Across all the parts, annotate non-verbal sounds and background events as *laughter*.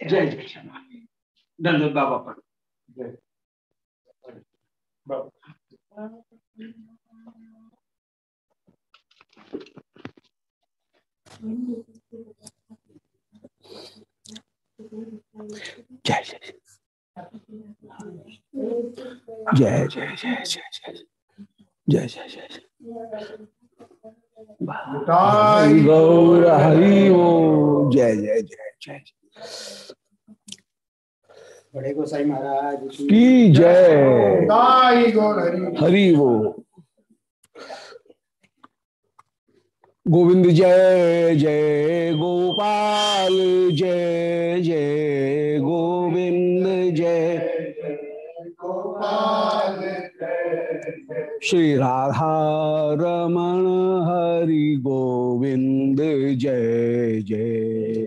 जय जय। क्षमा धन्यवाद बाबा पर जय। जय जय। जय जय जय जय जय जय। जय जय हरि गौर हरि ओ जय जय जय जय। बड़े गोसाई महाराज की जय। हरि। हरि वो। गोविंद जय जय गोपाल जय जय गोविंद जय। गोपाल श्री राधा रमण हरि गोविंद जय जय।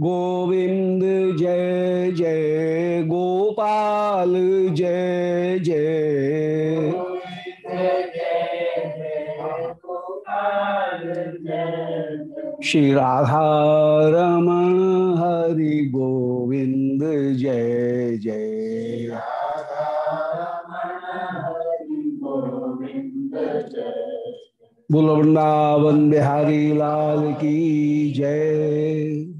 गोविंद जय जय गोपाल, जय जय। श्री राधा रमण हरि गोविंद जय जय। बोलो बिहारी लाल की जय।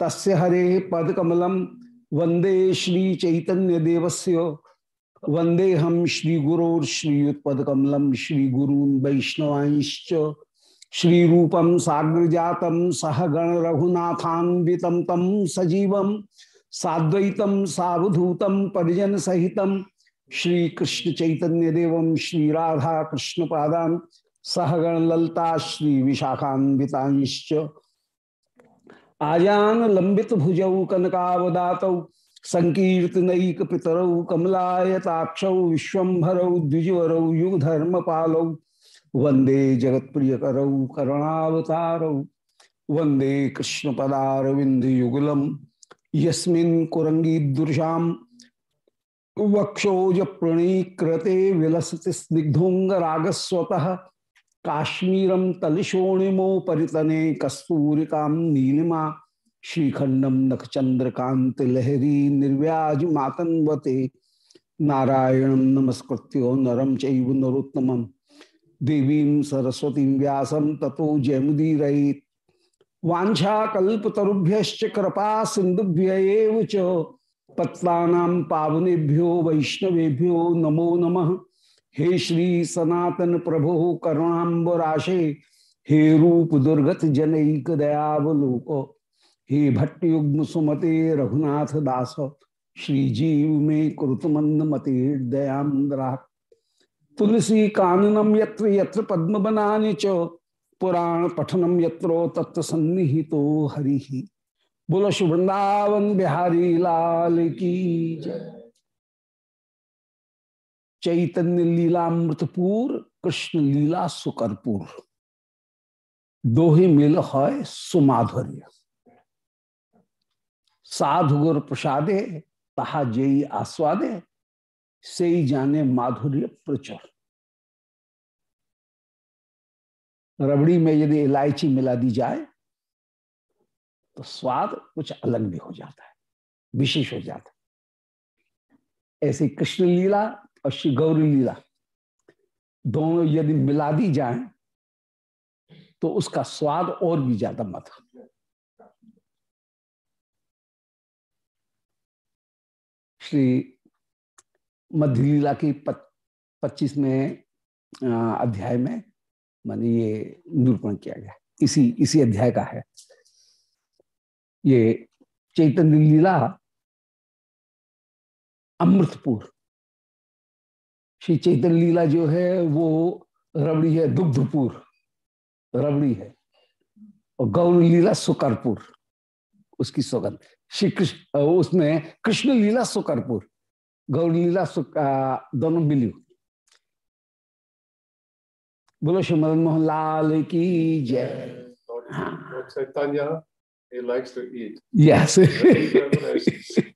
तस्य हरे पदकमलम वंदे श्री चैतन्य देवस्य वंदे हम श्री गुरोर श्रीयुत्पदकमलम श्री गुरून वैष्णवांश्च। श्री रूपम साग्र जातम सहगण रघुनाथान्वितम तम सजीव साद्वैतम सावधूतम परिजन सहित श्री कृष्ण चैतन्य श्री राधा कृष्ण पादान सहगण ललता श्री विशाखान्विताश्च आजान लंबित भुजौ कनकावदातौ, संकीर्तनैक पितरौ, कमलायताक्षौ, विश्वभरौ, द्विजवरौ युगधर्म पालौ वंदे जगत्प्रिय करौ करुणावतारौ वंदे कृष्ण पदारविंद युगलम यस्मिन् कुरंगी वक्षोज प्रणीकृते विलसति स्निग्धोंग रागस्वतः काश्मीरम तलिशोणिमो परितने कस्तूरिकां नीलिमा श्रीखंडम नखचंद्रकांत लहरी निर्व्याज मातन्वते नारायणं नमस्कृत्यो नरं चैव नरोत्तमं। देवीं सरस्वतीं व्यासं ततो जयमुदीरयेत्। वाञ्छाकल्पतरुभ्यश्च कृपा सिंधुभ्य पत्तानां पावनेभ्यो वैष्णवेभ्यो नमो नमः। हे श्री सनातन प्रभु करुणाबराशे हे रूप दुर्गत जनैक दयावलोक, हे भट्टयुग्म सुमते रघुनाथ दास, श्री जीव में कुरुतमंद मते दयाद्रा तुलसी काननम यत्र यत्र पद्म बनाने च, पुराण पठनम यत्रो तत्व सन्निहितो हरि। बोलो शुभ बिहारी लाल की जय। चैतन्य लीलामृतपुर कृष्ण लीला सुकरपुर। दोहे मिल है सुमाधुर्य। साधु गुर प्रसादे, तहा जेई आस्वादे से ही जाने माधुर्य प्रचुर। रबड़ी में यदि इलायची मिला दी जाए तो स्वाद कुछ अलग भी हो जाता है, विशेष हो जाता है। ऐसी कृष्ण लीला और श्री गौरी लीला। दोनों यदि मिला दी जाए तो उसका स्वाद और भी ज़्यादा मत। श्री मध्य लीला की पच्चीस में अध्याय में मानी ये निरूपण किया गया। इसी इसी अध्याय का है। ये चैतन्य लीला अमृतपुर श्री चैतन्य लीला जो है वो रबड़ी है दुग्धपुर। रबड़ी है। और गौर लीला सुकरपुर। उसकी सौगंध श्री कृष्ण उसमें कृष्ण लीला सुकरपुर। गौर लीला दोनों मिली। बोलो श्री मदन मोहन लाल की जय Chaitanya, he likes to eat. Yes.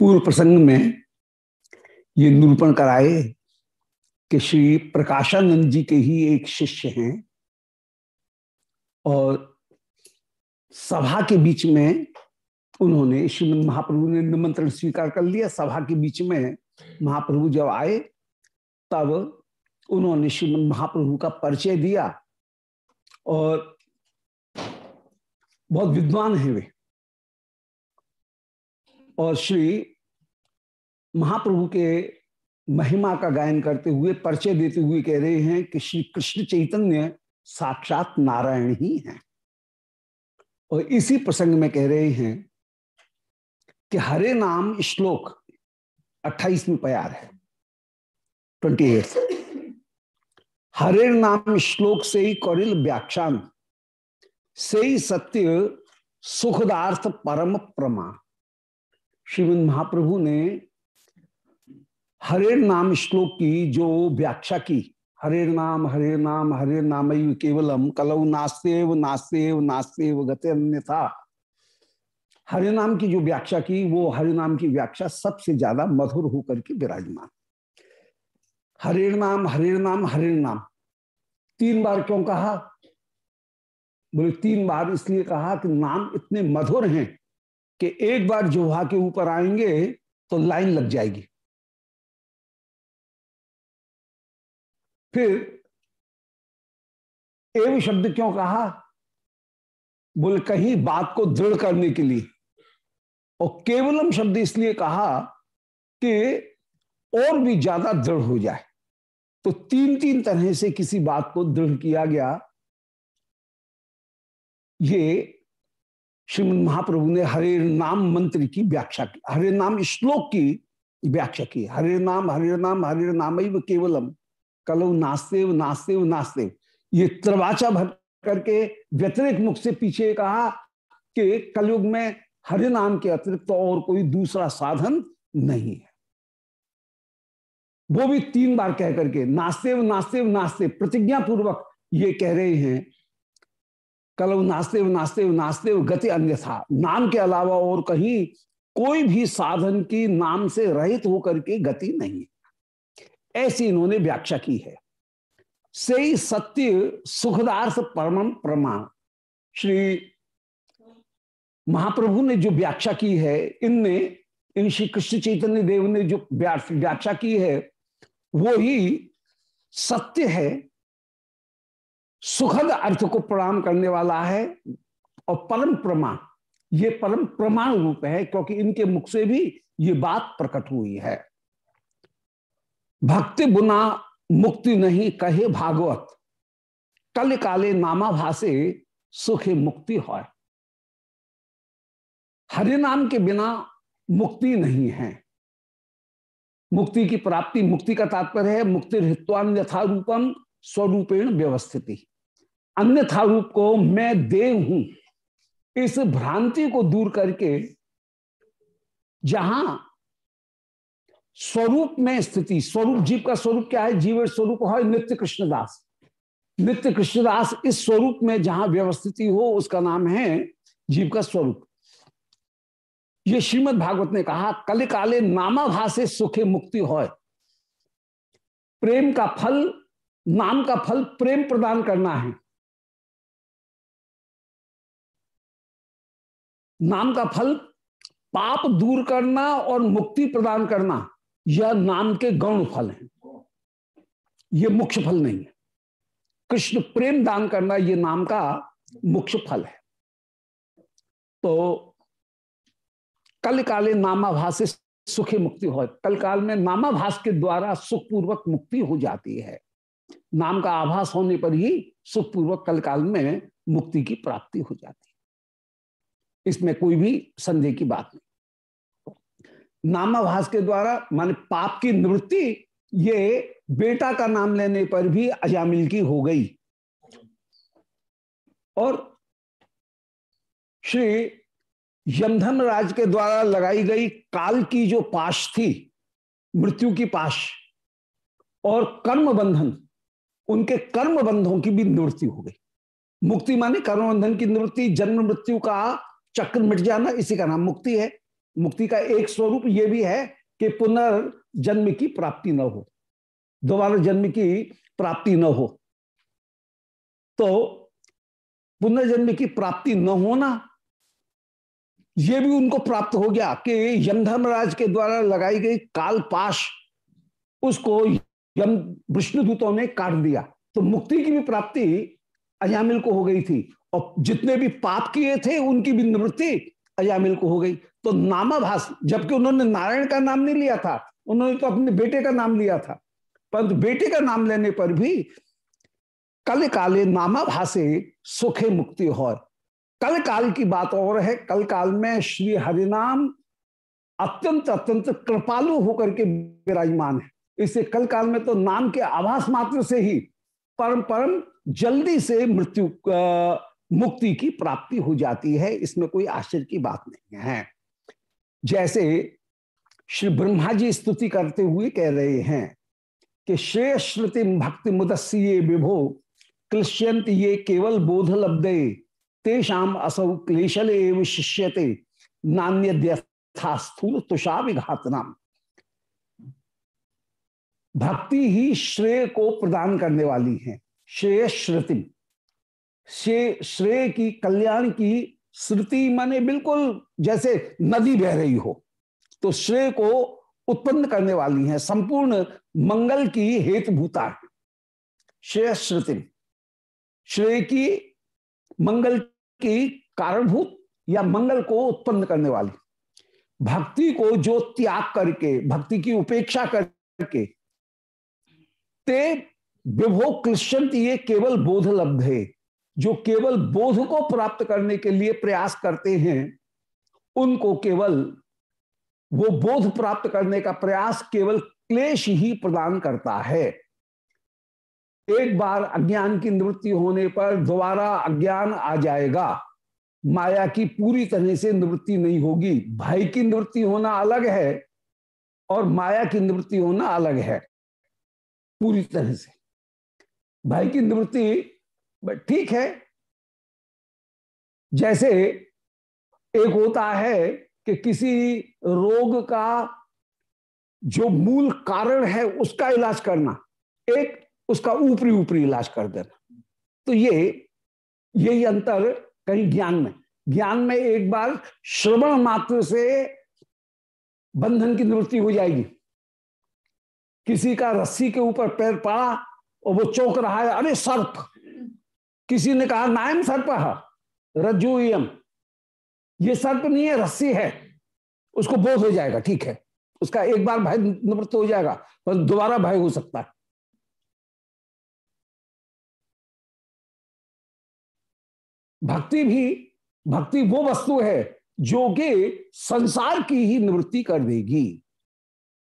पूर्व प्रसंग में ये निरूपण कराए कि श्री प्रकाशानंद जी के ही एक शिष्य हैं और सभा के बीच में उन्होंने श्रीमद महाप्रभु ने निमंत्रण स्वीकार कर लिया। सभा के बीच में महाप्रभु जब आए, तब उन्होंने श्रीमद महाप्रभु का परिचय दिया और बहुत विद्वान हैं वे। और श्री महाप्रभु के महिमा का गायन करते हुए परिचय देते हुए कह रहे हैं कि श्री कृष्ण चैतन्य साक्षात नारायण ही हैं। और इसी प्रसंग में कह रहे हैं कि हरे नाम श्लोक अट्ठाईसवीं प्यार है, ट्वेंटी एट। हरे नाम श्लोक से ही कौरिल व्याख्यान, से ही सत्य सुखदार्थ परम प्रमा। श्रीमद महाप्रभु ने हरे नाम श्लोक की जो व्याख्या की हरे नाम हरे नाम हरे नाम केवलम कलऊ नास्तेव नास्तेव नास्तेव गते अन्यथा। हरे नाम की जो व्याख्या की, वो हरे नाम की व्याख्या सबसे ज़्यादा मधुर होकर के विराजमान। हरे नाम हरे नाम हरे नाम। तीन बार क्यों कहा? बोले, तीन बार इसलिए कहा कि नाम इतने मधुर हैं कि एक बार जोहा के ऊपर आएँगे तो लाइन लग जाएगी। फिर एव शब्द क्यों कहा? बोले, कहीं बात को दृढ़ करने के लिए। और केवलम शब्द इसलिए कहा कि और भी ज़्यादा दृढ़ हो जाए। तो तीन तीन तरह से किसी बात को दृढ़ किया गया। ये श्रीमद महाप्रभु ने हरे नाम मंत्र की व्याख्या की हरे नाम श्लोक की व्याख्या की हरे नाम हरे नाम हरे नाम केवलम कलु नास्तेव नास्तेव नास्तेव ये त्रवाचा भर करके व्यतिरिक मुख से पीछे कहा कि कलयुग में हरे नाम के अतिरिक्त तो और कोई दूसरा साधन नहीं है वो भी तीन बार कह करके नास्तेव नास्तेव नास्ते प्रतिज्ञा पूर्वक ये कह रहे हैं कलव नास्तेव नास्तेव नास्तेव गति अन्यथा। नाम के अलावा और कहीं कोई भी साधन की नाम से रहित होकर के गति नहीं ऐसी इन्होंने व्याख्या की है। से सत्य सुखदार्थ परम प्रमाण। श्री महाप्रभु ने जो व्याख्या की है, इनने, इन श्री कृष्ण चैतन्य देव ने जो व्याख्या की है, वो ही सत्य है सुखद अर्थ को प्रणाम करने वाला है और परम प्रमाण ये परम प्रमाण रूप है, क्योंकि इनके मुख से भी ये बात प्रकट हुई है। भक्ति बुना मुक्ति नहीं कहे भागवत। कल काले नामा भाषे सुखे मुक्ति है हरे नाम के बिना मुक्ति नहीं है। मुक्ति की प्राप्ति, मुक्ति का तात्पर्य है, मुक्ति हित्वान्यथा रूपम स्वरूपेण व्यवस्थिति। अन्यथा रूप को मैं देव हूँ। इस भ्रांति को दूर करके जहाँ स्वरूप में स्थिति, स्वरूप, जीव का स्वरूप क्या है? जीव स्वरूप है नित्य कृष्णदास। नित्य कृष्णदास इस स्वरूप में जहाँ व्यवस्थिति हो, उसका नाम है जीव का स्वरूप। ये श्रीमद भागवत ने कहा, कल काले नामाभाषे सुखे मुक्ति हो प्रेम का फल, नाम का फल प्रेम प्रदान करना है। नाम का फल, पाप दूर करना और मुक्ति प्रदान करना, यह नाम के गौण फल हैं। ये मुख्य फल नहीं है। कृष्ण प्रेम दान करना यह नाम का मुख्य फल है। तो कल काले नामाभास से सुखी मुक्ति हो कल काल में नामाभास के द्वारा सुखपूर्वक मुक्ति हो जाती है। नाम का आभास होने पर ही सुखपूर्वक कल काल में मुक्ति की प्राप्ति हो जाती है। इसमें कोई भी संदेह की बात नहीं। नामाभास के द्वारा, माने पाप की निवृत्ति, ये बेटा का नाम लेने पर भी अजामिल की हो गई। और श्री यमधन राज के द्वारा लगाई गई काल की जो पाश थी, मृत्यु की पाश, और कर्म बंधन उनके कर्म बंधों की भी निवृत्ति हो गई। मुक्ति माने कर्म बंधन की निवृत्ति, जन्म मृत्यु का चक्र मिट जाना, इसी का नाम मुक्ति है। मुक्ति का एक स्वरूप यह भी है कि पुनर्जन्म की प्राप्ति न हो। दोबारा जन्म की प्राप्ति न हो। तो पुनर्जन्म की प्राप्ति न होना यह भी उनको प्राप्त हो गया कि यमधर्मराज के द्वारा लगाई गई काल पाश, उसको यम विष्णुदूतों ने काट दिया। तो मुक्ति की भी प्राप्ति अजामिल को हो गई थी। और जितने भी पाप किए थे, उनकी भी निवृत्ति अजामिल को हो गई। तो नामाभास, जबकि उन्होंने नारायण का नाम नहीं लिया था, उन्होंने तो अपने बेटे का नाम लिया था। परंतु बेटे का नाम लेने पर भी कल काले नामाभासे सुखे मुक्ति हो कल काल की बात और है, कल काल में श्री हरिनाम अत्यंत अत्यंत कृपालु होकर के विराजमान है। इससे कल काल में तो नाम के आभास मात्र से ही परम परम जल्दी से मृत्यु मुक्ति की प्राप्ति हो जाती है, इसमें कोई आश्चर्य की बात नहीं है। जैसे श्री ब्रह्मा जी स्तुति करते हुए कह रहे हैं कि श्रेय श्रुति भक्ति मुदस्य विभो क्लिश्यंत ये केवल बोध लब्धे तेषाम असौ क्लेशल एवं शिष्यते नान्य स्थूल तुषा विघात नाम भक्ति ही श्रेय को प्रदान करने वाली है श्रेय श्रुति श्रेय की, कल्याण की श्रुति माने बिल्कुल जैसे नदी बह रही हो। तो श्रेय को उत्पन्न करने वाली है, संपूर्ण मंगल की हेतुभूता। है श्रेय श्रुति। श्रेय की, मंगल की कारणभूत या मंगल को उत्पन्न करने वाली। भक्ति को जो त्याग करके, भक्ति की उपेक्षा करके, ते विभो कृष्ण ये केवल बोध लब्ध है। जो केवल बोध को प्राप्त करने के लिए प्रयास करते हैं, उनको केवल वो बोध प्राप्त करने का प्रयास केवल क्लेश ही प्रदान करता है। एक बार अज्ञान की निवृत्ति होने पर दोबारा अज्ञान आ जाएगा। माया की पूरी तरह से निवृत्ति नहीं होगी। भाई की निवृत्ति होना अलग है और माया की निवृत्ति होना अलग है। पूरी तरह से। भाई की निवृत्ति ठीक है। जैसे एक होता है कि किसी रोग का जो मूल कारण है उसका इलाज करना, एक उसका ऊपरी ऊपरी इलाज कर देना। तो ये यही अंतर कहीं ज्ञान में ज्ञान में एक बार श्रवण मात्र से बंधन की निवृत्ति हो जाएगी। किसी का रस्सी के ऊपर पैर पड़ा और वो चौंक रहा है, अरे सर्प! किसी ने कहा, नायम सर्प रजुयम ये सर्प नहीं है, रस्सी है। उसको बोध हो जाएगा, ठीक है। उसका एक बार भय निवृत्त हो जाएगा, पर दोबारा भय हो सकता है। भक्ति भी, भक्ति वो वस्तु है जो कि संसार की ही निवृत्ति कर देगी।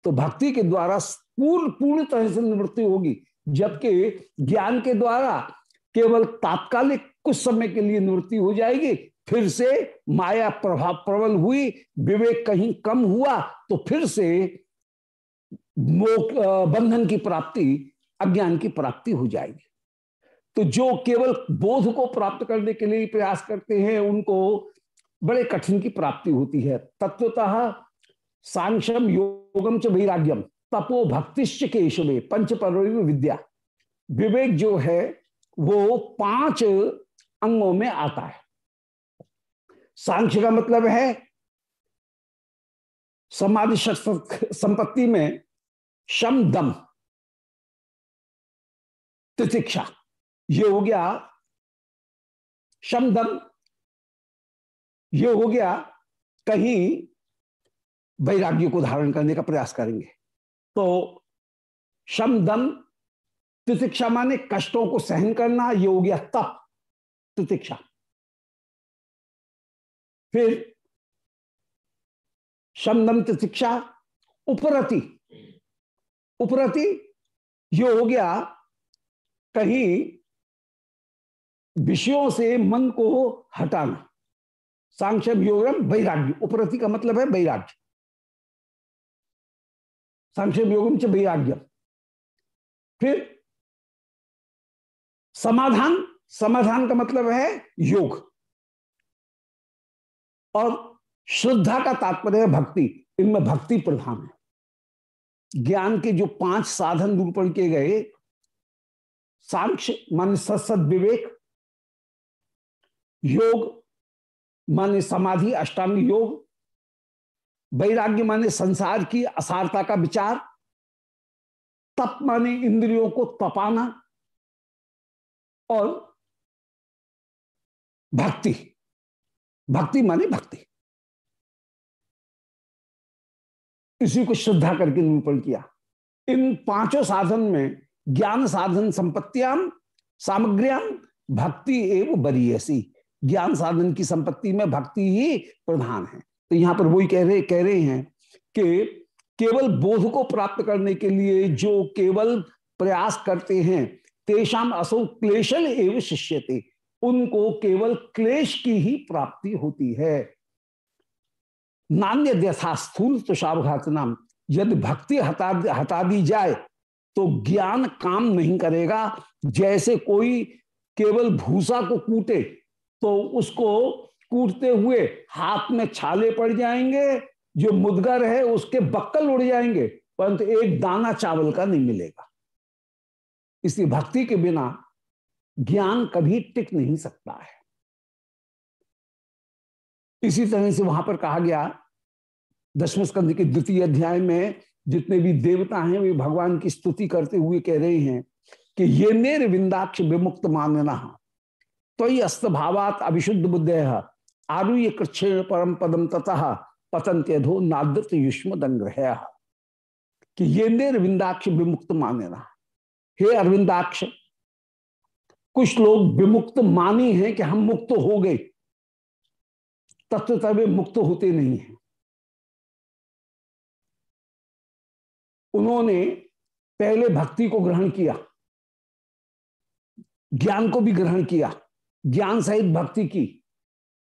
तो भक्ति के द्वारा पूर्ण पूर्ण तरह से निवृत्ति होगी, जबकि ज्ञान के द्वारा केवल तात्कालिक कुछ समय के लिए निवृत्ति हो जाएगी, फिर से माया प्रभाव प्रबल हुई, विवेक कहीं कम हुआ तो फिर से बंधन की प्राप्ति, अज्ञान की प्राप्ति हो जाएगी। तो जो केवल बोध को प्राप्त करने के लिए प्रयास करते हैं, उनको बड़े कठिन की प्राप्ति होती है। तत्वतः सांक्षम योगम च वैराग्यम, तपो भक्तिश्च केशवे पंच पर्व विद्या। विवेक जो है वो पाँच अंगों में आता है। सांख्य का मतलब है समाधि संपत्ति में शम दम, तितिक्षा। ये हो गया शम दम, ये हो गया कहीं वैराग्य को धारण करने का प्रयास करेंगे। तो शम दम तितिक्षा माने कष्टों को सहन करना ये हो गया तप तितिक्षा फिर शमदम तितिक्षा उपरति। उपरति ये हो गया कहीं विषयों से मन को हटाना। सांक्षम योगम वैराग्य। उपरति का मतलब है वैराग्य। सांक्षम योगम च वैराग्य फिर समाधान समाधान का मतलब है योग। और श्रद्धा का तात्पर्य है भक्ति। इनमें भक्ति प्रधान है। ज्ञान के जो पाँच साधन निरूपण किए गए सांख्य मान सत्सद विवेक, योग माने समाधि अष्टांग योग, वैराग्य माने संसार की असारता का विचार, तप माने इंद्रियों को तपाना और भक्ति। भक्ति माने भक्ति। इसी को श्रद्धा करके निरूपण किया। इन पाँचों साधन में ज्ञान साधन संपत्तियाँ सामग्रियाम भक्ति एवं बरीयसी। ज्ञान साधन की संपत्ति में भक्ति ही प्रधान है। तो यहाँ पर वही कह रहे कह रहे हैं कि केवल बोध को प्राप्त करने के लिए जो केवल प्रयास करते हैं तेषाम असो क्लेशल एवं शिष्यते। उनको केवल क्लेश की ही प्राप्ति होती है। नान्य व्यथा स्थूल तुषावघात नाम यदि भक्ति हटा हटा दी जाए तो ज्ञान काम नहीं करेगा। जैसे कोई केवल भूसा को कूटे तो उसको कूटते हुए हाथ में छाले पड़ जाएँगे। जो मुदगर है, उसके बक्कल उड़ जाएँगे, परंतु एक दाना चावल का नहीं मिलेगा। इसलिए भक्ति के बिना ज्ञान कभी टिक नहीं सकता है। इसी तरह से वहाँ पर कहा गया दशम स्कंद के द्वितीय अध्याय में जितने भी देवता हैं, वे भगवान की स्तुति करते हुए कह रहे हैं कि ये नेर विंदाक्ष विमुक्त मानना। तो ये अस्त भावात अभिशुद्ध बुद्ध आरुय कृष्ण परम पदम ततः पतंत्यधो नादृत युष्म कि ये नेर विंदाक्ष विमुक्त मानना। हे अरविंदाक्ष, कुछ लोग विमुक्त मानी हैं कि हम मुक्त हो गए। तत्वतः वे मुक्त होते नहीं हैं। उन्होंने पहले भक्ति को ग्रहण किया, ज्ञान को भी ग्रहण किया, ज्ञान सहित भक्ति की।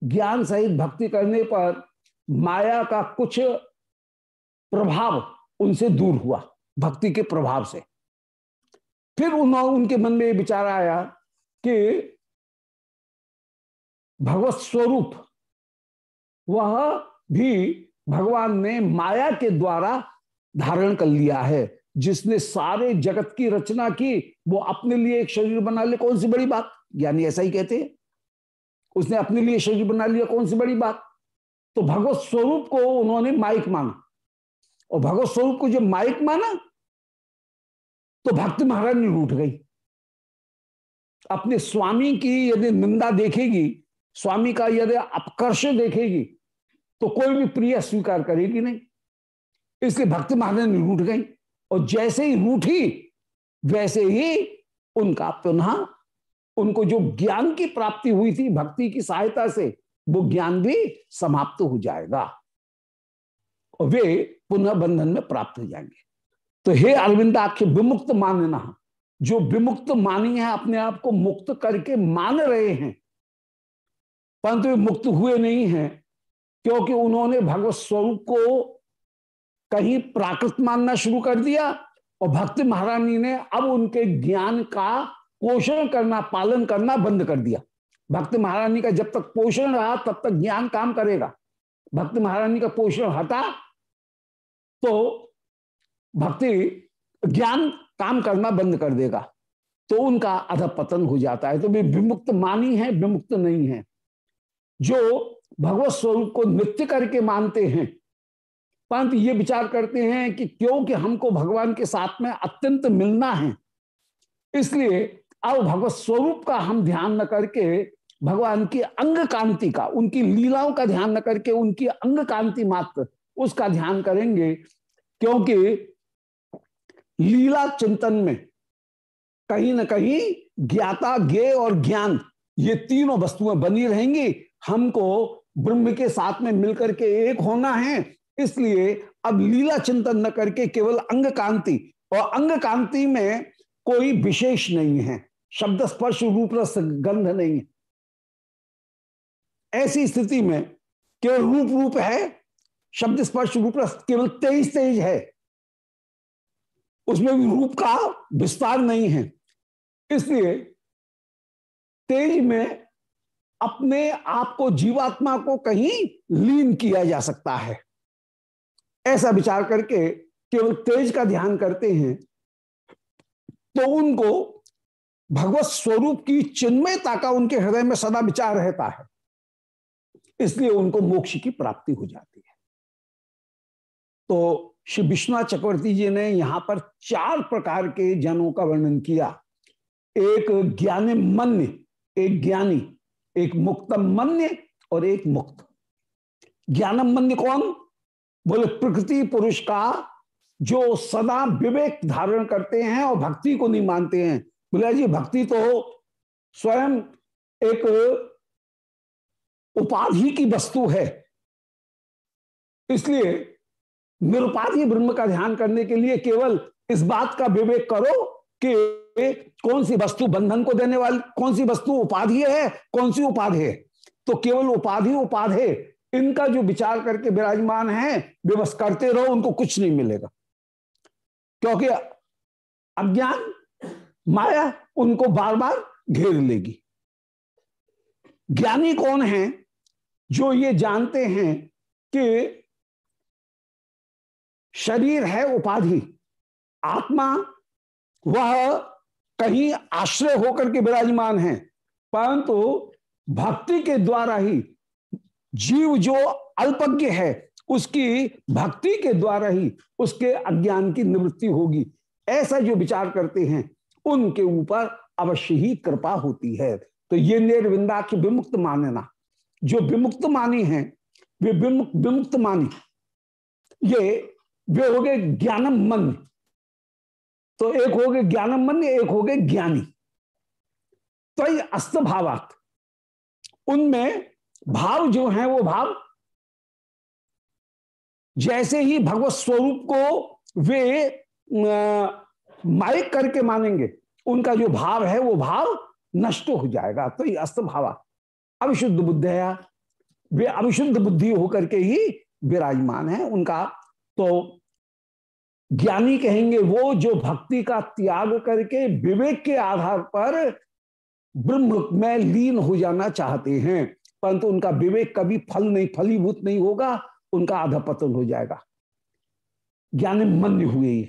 ज्ञान सहित भक्ति करने पर माया का कुछ प्रभाव उनसे दूर हुआ, भक्ति के प्रभाव से। फिर उन्होंने उनके मन में विचार आया कि भगवत स्वरूप वह भी भगवान ने माया के द्वारा धारण कर लिया है। जिसने सारे जगत की रचना की, वो अपने लिए एक शरीर बना ले, कौन सी बड़ी बात? यानी ऐसा ही कहते हैं। उसने अपने लिए शरीर बना लिया, कौन सी बड़ी बात? तो भगवत स्वरूप को उन्होंने माइक माना। और भगवत स्वरूप को जब माइक माना तो भक्त महाराज ने रूठ गई। अपने स्वामी की यदि निंदा देखेगी, स्वामी का यदि अपकर्ष देखेगी तो कोई भी प्रिय स्वीकार करेगी नहीं। इसलिए भक्त महाराज ने रूठ गई और जैसे ही रूठी, वैसे ही उनका पुनः उनको जो ज्ञान की प्राप्ति हुई थी भक्ति की सहायता से, वो ज्ञान भी समाप्त हो जाएगा और वे पुनः बंधन में प्राप्त हो जाएँगे। तो हे अरविंदाक्ष विमुक्त मानना, जो विमुक्त मानी है, अपने आप को मुक्त करके मान रहे हैं, परंतु वे मुक्त हुए नहीं हैं, क्योंकि उन्होंने भगवत स्वरूप को कहीं प्राकृत मानना शुरू कर दिया और भक्ति महारानी ने अब उनके ज्ञान का पोषण करना, पालन करना बंद कर दिया। भक्ति महारानी का जब तक पोषण रहा, तब तक ज्ञान काम करेगा। भक्ति महारानी का पोषण हटा तो भक्ति ज्ञान काम करना बंद कर देगा तो उनका अधपतन हो जाता है। तो वे विमुक्त मानी है, विमुक्त नहीं है। जो भगवत स्वरूप को नित्य करके मानते हैं, परंतु ये विचार करते हैं कि क्योंकि हमको भगवान के साथ में अत्यंत मिलना है, इसलिए अब भगवत स्वरूप का हम ध्यान न करके, भगवान की अंग कांति का, उनकी लीलाओं का ध्यान न करके उनकी अंग कांति मात्र, उसका ध्यान करेंगे, क्योंकि लीला चिंतन में कहीं ना कहीं ज्ञाता ज्ञे और ज्ञान, ये तीनों वस्तुएँ बनी रहेंगी। हमको ब्रह्म के साथ में मिलकर के एक होना है। इसलिए अब लीला चिंतन न करके केवल अंग कांति, और अंग कांति में कोई विशेष नहीं है। शब्द स्पर्श रूप रस गंध नहीं है। ऐसी स्थिति में केवल रूप रूप है, शब्द स्पर्श रूप रस केवल तेज तेज है। उसमें भी रूप का विस्तार नहीं है। इसलिए तेज में अपने आप को जीवात्मा को कहीं लीन किया जा सकता है। ऐसा विचार करके केवल तेज का ध्यान करते हैं तो उनको भगवत स्वरूप की चिन्मयता का उनके हृदय में सदा विचार रहता है। इसलिए उनको मोक्ष की प्राप्ति हो जाती है। तो श्री विश्वनाथ चक्रवर्ती जी ने यहाँ पर चार प्रकार के जनों का वर्णन किया। एक ज्ञान मन्य एक ज्ञानी, एक मुक्त मन्य और एक मुक्त। ज्ञानम मन्य कौन? बोले, प्रकृति पुरुष का जो सदा विवेक धारण करते हैं और भक्ति को नहीं मानते हैं। बोले, जी, भक्ति तो स्वयं एक उपाधि की वस्तु है। इसलिए निरुपाधि ब्रह्म का ध्यान करने के लिए केवल इस बात का विवेक करो कि कौन सी वस्तु बंधन को देने वाली, कौन सी वस्तु उपाधि है, कौन सी उपाधि है? तो केवल उपाधि उपाधि इनका जो विचार करके विराजमान है, वे बस करते रहो, उनको कुछ नहीं मिलेगा। क्योंकि अज्ञान, माया उनको बार बार घेर लेगी। ज्ञानी कौन है जो ये जानते हैं कि शरीर है उपाधि। आत्मा वह कहीं आश्रय होकर के विराजमान है, परंतु भक्ति के द्वारा ही जीव जो अल्पज्ञ है, उसकी भक्ति के द्वारा ही उसके अज्ञान की निवृत्ति होगी। ऐसा जो विचार करते हैं, उनके ऊपर अवश्य ही कृपा होती है। तो ये निर्विंदा की विमुक्त मानना। जो विमुक्त मानी है, वे विमुक्त विमुक्त मानी। ये वे हो गए ज्ञानम मन तो एक हो गए ज्ञानम मन एक हो गए ज्ञानी। तो ये अस्त भावात उनमें भाव जो है, वो भाव जैसे ही भगवत स्वरूप को वे माइक करके मानेंगे, उनका जो भाव है, वो भाव नष्ट हो जाएगा। तो ये अस्त भावा अविशुद्ध बुद्ध बुद्धया वे अविशुद्ध बुद्धि होकर के ही विराजमान है, उनका तो ज्ञानी कहेंगे, वो जो भक्ति का त्याग करके विवेक के आधार पर ब्रह्म में लीन हो जाना चाहते हैं, परंतु उनका विवेक कभी फल नहीं, फलीभूत नहीं होगा, उनका आधा पतन हो जाएगा। ज्ञानी मन्य हुए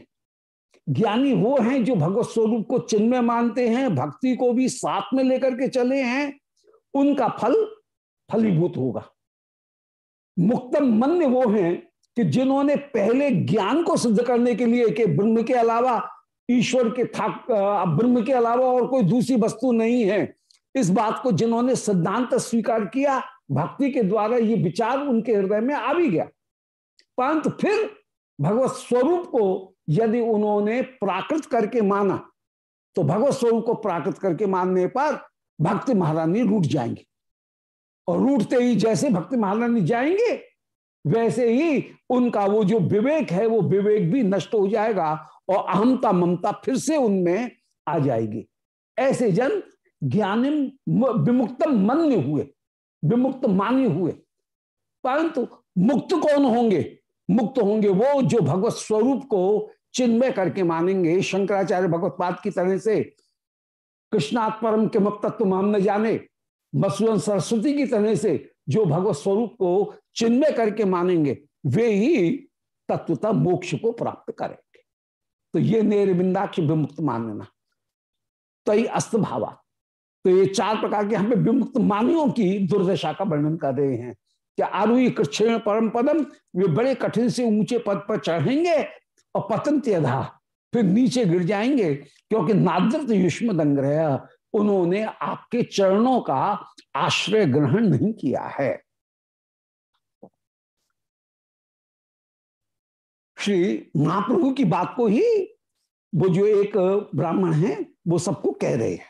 ज्ञानी वो हैं जो भगवत स्वरूप को चिन्ह में मानते हैं, भक्ति को भी साथ में लेकर के चले हैं, उनका फल फलीभूत होगा। मुक्तम मन्य वो हैं कि जिन्होंने पहले ज्ञान को सिद्ध करने के लिए कि ब्रह्म के अलावा ईश्वर के था ब्रह्म के अलावा और कोई दूसरी वस्तु नहीं है। इस बात को जिन्होंने सिद्धांत स्वीकार किया, भक्ति के द्वारा ये विचार उनके हृदय में आ भी गया। परंतु फिर भगवत स्वरूप को यदि उन्होंने प्राकृत करके माना तो भगवत स्वरूप को प्राकृत करके मानने पर भक्ति महारानी रूट जाएँगे। और रूटते ही जैसे भक्ति महारानी जाएँगे वैसे ही उनका वो जो विवेक है, वो विवेक भी नष्ट हो जाएगा और अहमता ममता फिर से उनमें आ जाएगी। ऐसे जन ज्ञानी विमुक्त मन्य हुए, विमुक्त मान्य हुए। परंतु मुक्त कौन होंगे? मुक्त होंगे वो जो भगवत स्वरूप को चिन्मय करके मानेंगे, शंकराचार्य भगवत पाद की तरह से। कृष्णात् परम के तत्व हम न जाने मसुवन सरस्वती की तरह से जो भगवत स्वरूप को चिन्मय करके मानेंगे, वे ही तत्वता मोक्ष को प्राप्त करेंगे। तो ये निर्विंदाक्ष विमुक्त मानना तय अस्त भावा तो ये चार प्रकार के हमें विमुक्त मानियों की दुर्दशा का वर्णन कर रहे हैं। कि आरुई कृष्ण परम पदम, वे बड़े कठिन से ऊँचे पद पर चढ़ेंगे और पतन त्यधा फिर नीचे गिर जाएँगे, क्योंकि नाद्रत युष्म दंग्रह उन्होंने आपके चरणों का आश्रय ग्रहण नहीं किया है। श्री महाप्रभु की बात को ही वो जो एक ब्राह्मण है, वो सबको कह रहे हैं।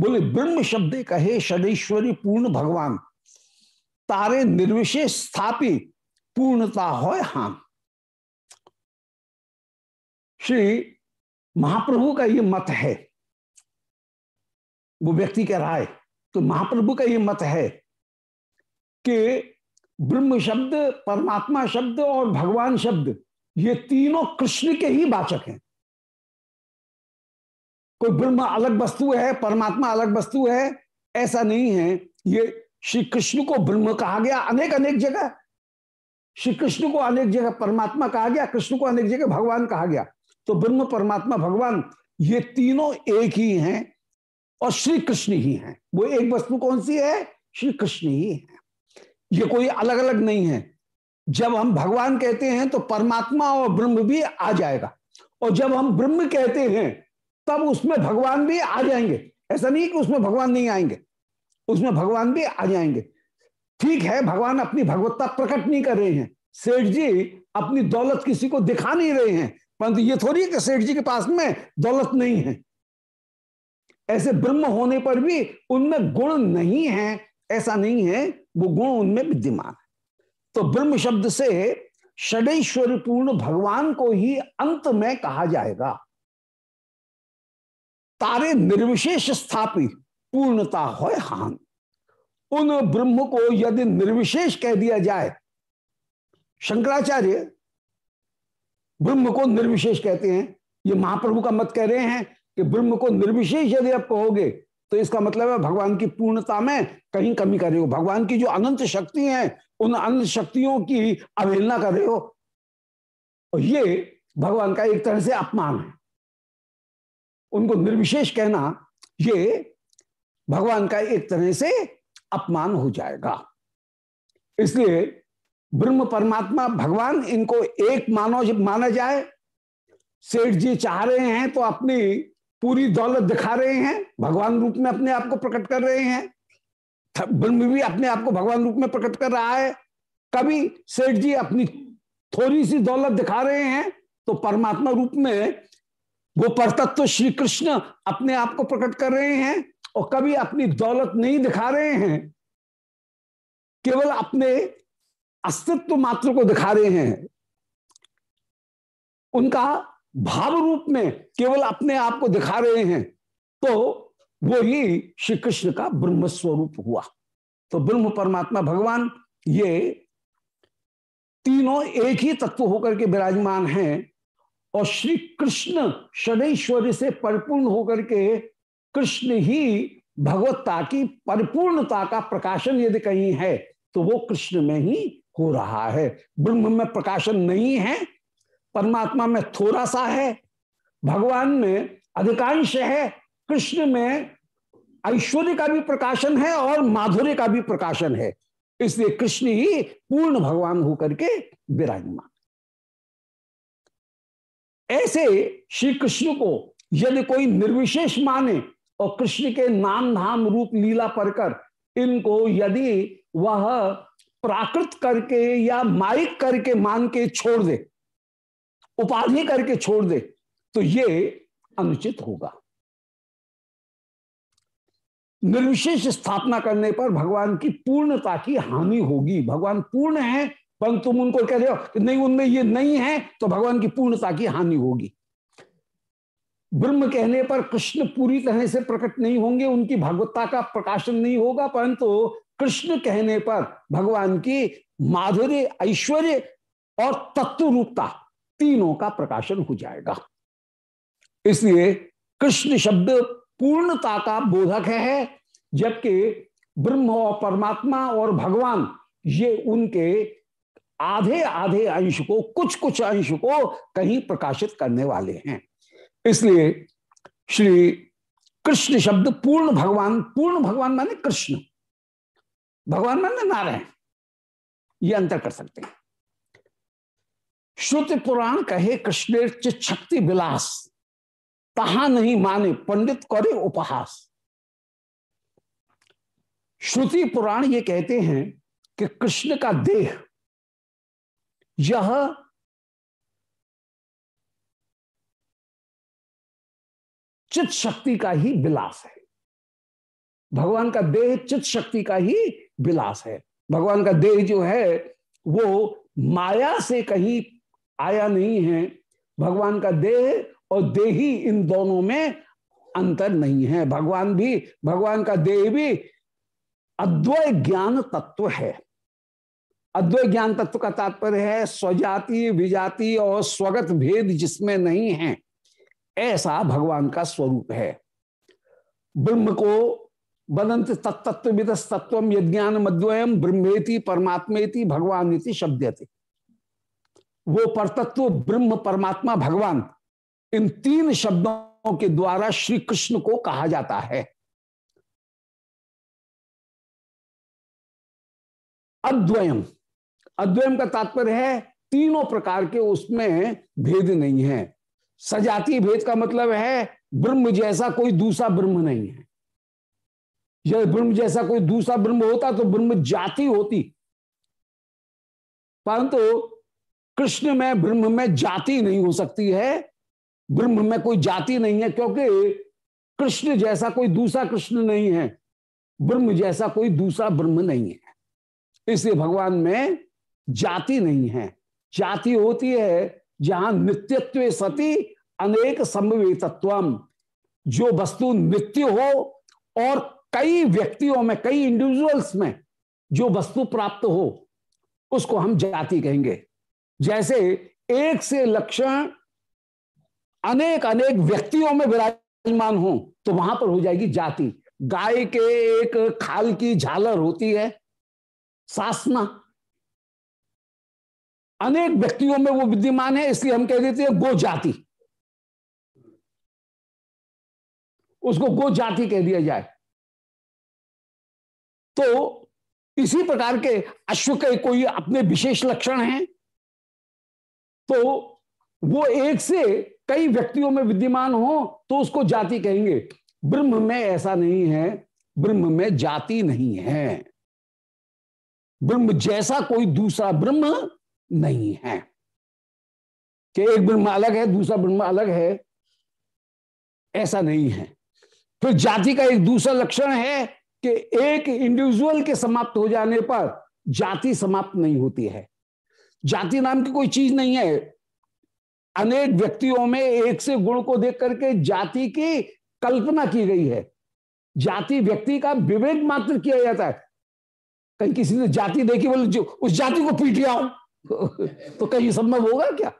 बोले, ब्रह्म शब्द कहे षडेश्वरी पूर्ण भगवान, तारे निर्विशेष स्थापी, पूर्णता हो। हान श्री महाप्रभु का ये मत है। वो व्यक्ति कह रहा है तो महाप्रभु का ये मत है कि ब्रह्म शब्द, परमात्मा शब्द और भगवान शब्द ये तीनों कृष्ण के ही वाचक हैं। कोई ब्रह्म अलग वस्तु है, परमात्मा अलग वस्तु है, ऐसा नहीं है। ये श्री कृष्ण को ब्रह्म कहा गया अनेक अनेक जगह। श्री कृष्ण को अनेक जगह परमात्मा कहा गया, कृष्ण को अनेक जगह भगवान कहा गया। तो ब्रह्म, परमात्मा, भगवान, ये तीनों एक ही हैं और श्री कृष्ण ही हैं। वो एक वस्तु कौन सी है? श्री कृष्ण ही है। ये कोई अलग अलग नहीं है। जब हम भगवान कहते हैं तो परमात्मा और ब्रह्म भी आ जाएगा। और जब हम ब्रह्म कहते हैं, तब उसमें भगवान भी आ जाएँगे। ऐसा नहीं कि उसमें भगवान नहीं आएँगे। उसमें भगवान भी आ जाएँगे। ठीक है, भगवान अपनी भगवत्ता प्रकट नहीं कर रहे हैं। सेठ जी अपनी दौलत किसी को दिखा नहीं रहे हैं, परंतु ये थोड़ी कि सेठ जी के पास में दौलत नहीं है। ऐसे ब्रह्म होने पर भी उनमें गुण नहीं है। ऐसा नहीं है, वो गुण उनमें विद्यमान है। तो ब्रह्म शब्द से षडेश्वर पूर्ण भगवान को ही अंत में कहा जाएगा। तारे निर्विशेष स्थापित पूर्णता हो हान। उन ब्रह्म को यदि निर्विशेष कह दिया जाए, शंकराचार्य ब्रह्म को निर्विशेष कहते हैं। ये महाप्रभु का मत कह रहे हैं कि ब्रह्म को निर्विशेष यदि आप कहोगे तो इसका मतलब है भगवान की पूर्णता में कहीं कमी कर रहे हो। भगवान की जो अनंत शक्ति है उन अनंत शक्तियों की अवहेलना कर रहे हो। और ये भगवान का एक तरह से अपमान है। उनको निर्विशेष कहना, ये भगवान का एक तरह से अपमान हो जाएगा। इसलिए ब्रह्म परमात्मा भगवान इनको एक मानो माना जाए, सेठ जी चाह रहे हैं तो अपनी पूरी दौलत दिखा रहे हैं, भगवान रूप में अपने आप को प्रकट कर रहे हैं। ब्रह्म भी अपने आप को भगवान रूप में प्रकट कर रहा है। कभी सेठ जी अपनी थोड़ी सी दौलत दिखा रहे हैं तो परमात्मा रूप में वो परतत्व श्री कृष्ण अपने आप को प्रकट कर रहे हैं और कभी अपनी दौलत नहीं दिखा रहे हैं, केवल अपने अस्तित्व मात्र को दिखा रहे हैं। उनका भाव रूप में केवल अपने आप को दिखा रहे हैं। तो वो ही श्री कृष्ण का ब्रह्म स्वरूप हुआ। तो ब्रह्म परमात्मा भगवान, ये तीनों एक ही तत्व होकर के विराजमान हैं और श्री कृष्ण षडेश्वरी से परिपूर्ण होकर के कृष्ण ही भगवत्ता की परिपूर्णता का प्रकाशन यदि कहीं है तो वो कृष्ण में ही हो रहा है। ब्रह्म में प्रकाशन नहीं है, परमात्मा में थोड़ा सा है, भगवान में अधिकांश है कृष्ण में ऐश्वर्य का भी प्रकाशन है और माधुर्य का भी प्रकाशन है। इसलिए कृष्ण ही पूर्ण भगवान होकर के विराजमान। ऐसे श्री कृष्ण को यदि कोई निर्विशेष माने और कृष्ण के नाम धाम रूप लीला परकर इनको यदि वह प्राकृत करके या माइक करके मान के छोड़ दे, उपाधि करके छोड़ दे तो ये अनुचित होगा। निर्विशेष स्थापना करने पर भगवान की पूर्णता की हानि होगी। भगवान पूर्ण है, परंतु तुम उनको कह रहे हो कि नहीं, उनमें ये नहीं है तो भगवान की पूर्णता की हानि होगी। ब्रह्म कहने पर कृष्ण पूरी तरह से प्रकट नहीं होंगे, उनकी भागवतता का प्रकाशन नहीं होगा, परंतु कृष्ण कहने पर भगवान की माधुर्य, ऐश्वर्य और तत्व रूपता तीनों का प्रकाशन हो जाएगा। इसलिए कृष्ण शब्द पूर्णता का बोधक है जबकि ब्रह्म और परमात्मा और भगवान, ये उनके आधे आधे अंश को, कुछ कुछ अंश को कहीं प्रकाशित करने वाले हैं। इसलिए श्री कृष्ण शब्द पूर्ण भगवान पूर्ण भगवान माने कृष्ण। भगवान माने नारायण। ये अंतर कर सकते हैं। श्रुति पुराण कहे कृष्ण शक्ति विलास। कहा नहीं माने, पंडित करे उपहास। श्रुति पुराण ये कहते हैं कि कृष्ण का देह, यह चित शक्ति का ही विलास है। भगवान का देह चित शक्ति का ही विलास है। भगवान का देह जो है, वो माया से कहीं आया नहीं है। भगवान का देह और देही इन दोनों में अंतर नहीं है। भगवान भी, भगवान का देह भी अद्वय ज्ञान तत्व है। अद्वय ज्ञान तत्व का तात्पर्य है, स्वजाति, विजाति और स्वगत भेद जिसमें नहीं है, ऐसा भगवान का स्वरूप है। ब्रह्म को बदंत तत्व विदस तत्व यज्ञान मद्वयम ब्रह्मेति परमात्मेति भगवान शब्द थे वो परतत्व ब्रह्म परमात्मा भगवान इन तीन शब्दों के द्वारा श्री कृष्ण को कहा जाता है। अद्वयम। अद्वयम का तात्पर्य है, तीनों प्रकार के उसमें भेद नहीं है। सजातीय भेद का मतलब है, ब्रह्म जैसा कोई दूसरा ब्रह्म नहीं है। यदि ब्रह्म जैसा कोई दूसरा ब्रह्म होता तो ब्रह्म जाति होती। परंतु कृष्ण में ब्रह्म में जाति नहीं हो सकती है ब्रह्म में कोई जाति नहीं है, क्योंकि कृष्ण जैसा कोई दूसरा कृष्ण नहीं है ब्रह्म जैसा कोई दूसरा ब्रह्म नहीं है। इसलिए भगवान में जाति नहीं है। जाति होती है जहाँ नित्यत्व सती अनेक संभवेतत्व जो वस्तु नित्य हो और कई व्यक्तियों में, कई इंडिविजुअल्स में जो वस्तु प्राप्त हो, उसको हम जाति कहेंगे। जैसे एक से लक्षण अनेक अनेक व्यक्तियों में विराजमान हो तो वहाँ पर हो जाएगी जाति। गाय के एक खाल की झालर होती है, सासना। अनेक व्यक्तियों में वो विद्यमान है, इसलिए हम कह देते हैं गो जाति। उसको गो जाति कह दिया जाए। तो इसी प्रकार के अश्व के कोई अपने विशेष लक्षण हैं तो वो एक से कई व्यक्तियों में विद्यमान हो तो उसको जाति कहेंगे। ब्रह्म में ऐसा नहीं है, ब्रह्म में जाति नहीं है। ब्रह्म जैसा कोई दूसरा ब्रह्म नहीं है। कि एक ब्रह्म अलग है, दूसरा ब्रह्म अलग है, ऐसा नहीं है। फिर जाति का एक दूसरा लक्षण है कि एक इंडिविजुअल के समाप्त हो जाने पर जाति समाप्त नहीं होती है। जाति नाम की कोई चीज़ नहीं है। अनेक व्यक्तियों में एक से गुण को देख करके जाति की कल्पना की गई है। जाति व्यक्ति का विवेक मात्र किया जाता है। कहीं किसी ने जाति देखी, बोले, जो, उस जाति को पीट आओ *laughs* तो कहीं संभव होगा क्या?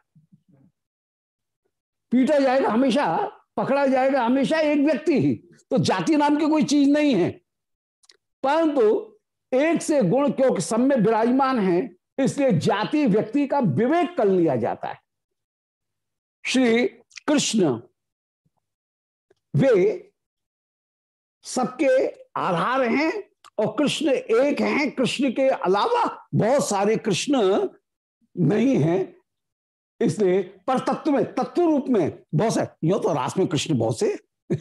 पीटा जाएगा हमेशा, पकड़ा जाएगा हमेशा एक व्यक्ति ही। तो जाति नाम की कोई चीज़ नहीं है। परंतु एक से गुण क्योंकि सब में विराजमान है, इसलिए जाति व्यक्ति का विवेक कर लिया जाता है। श्री कृष्ण, वे सबके आधार हैं और कृष्ण एक हैं। कृष्ण के अलावा बहुत सारे कृष्ण नहीं हैं। इसलिए पर तत्व में, तत्व रूप में बहुत से, यो तो रास में कृष्ण बहुत से *laughs*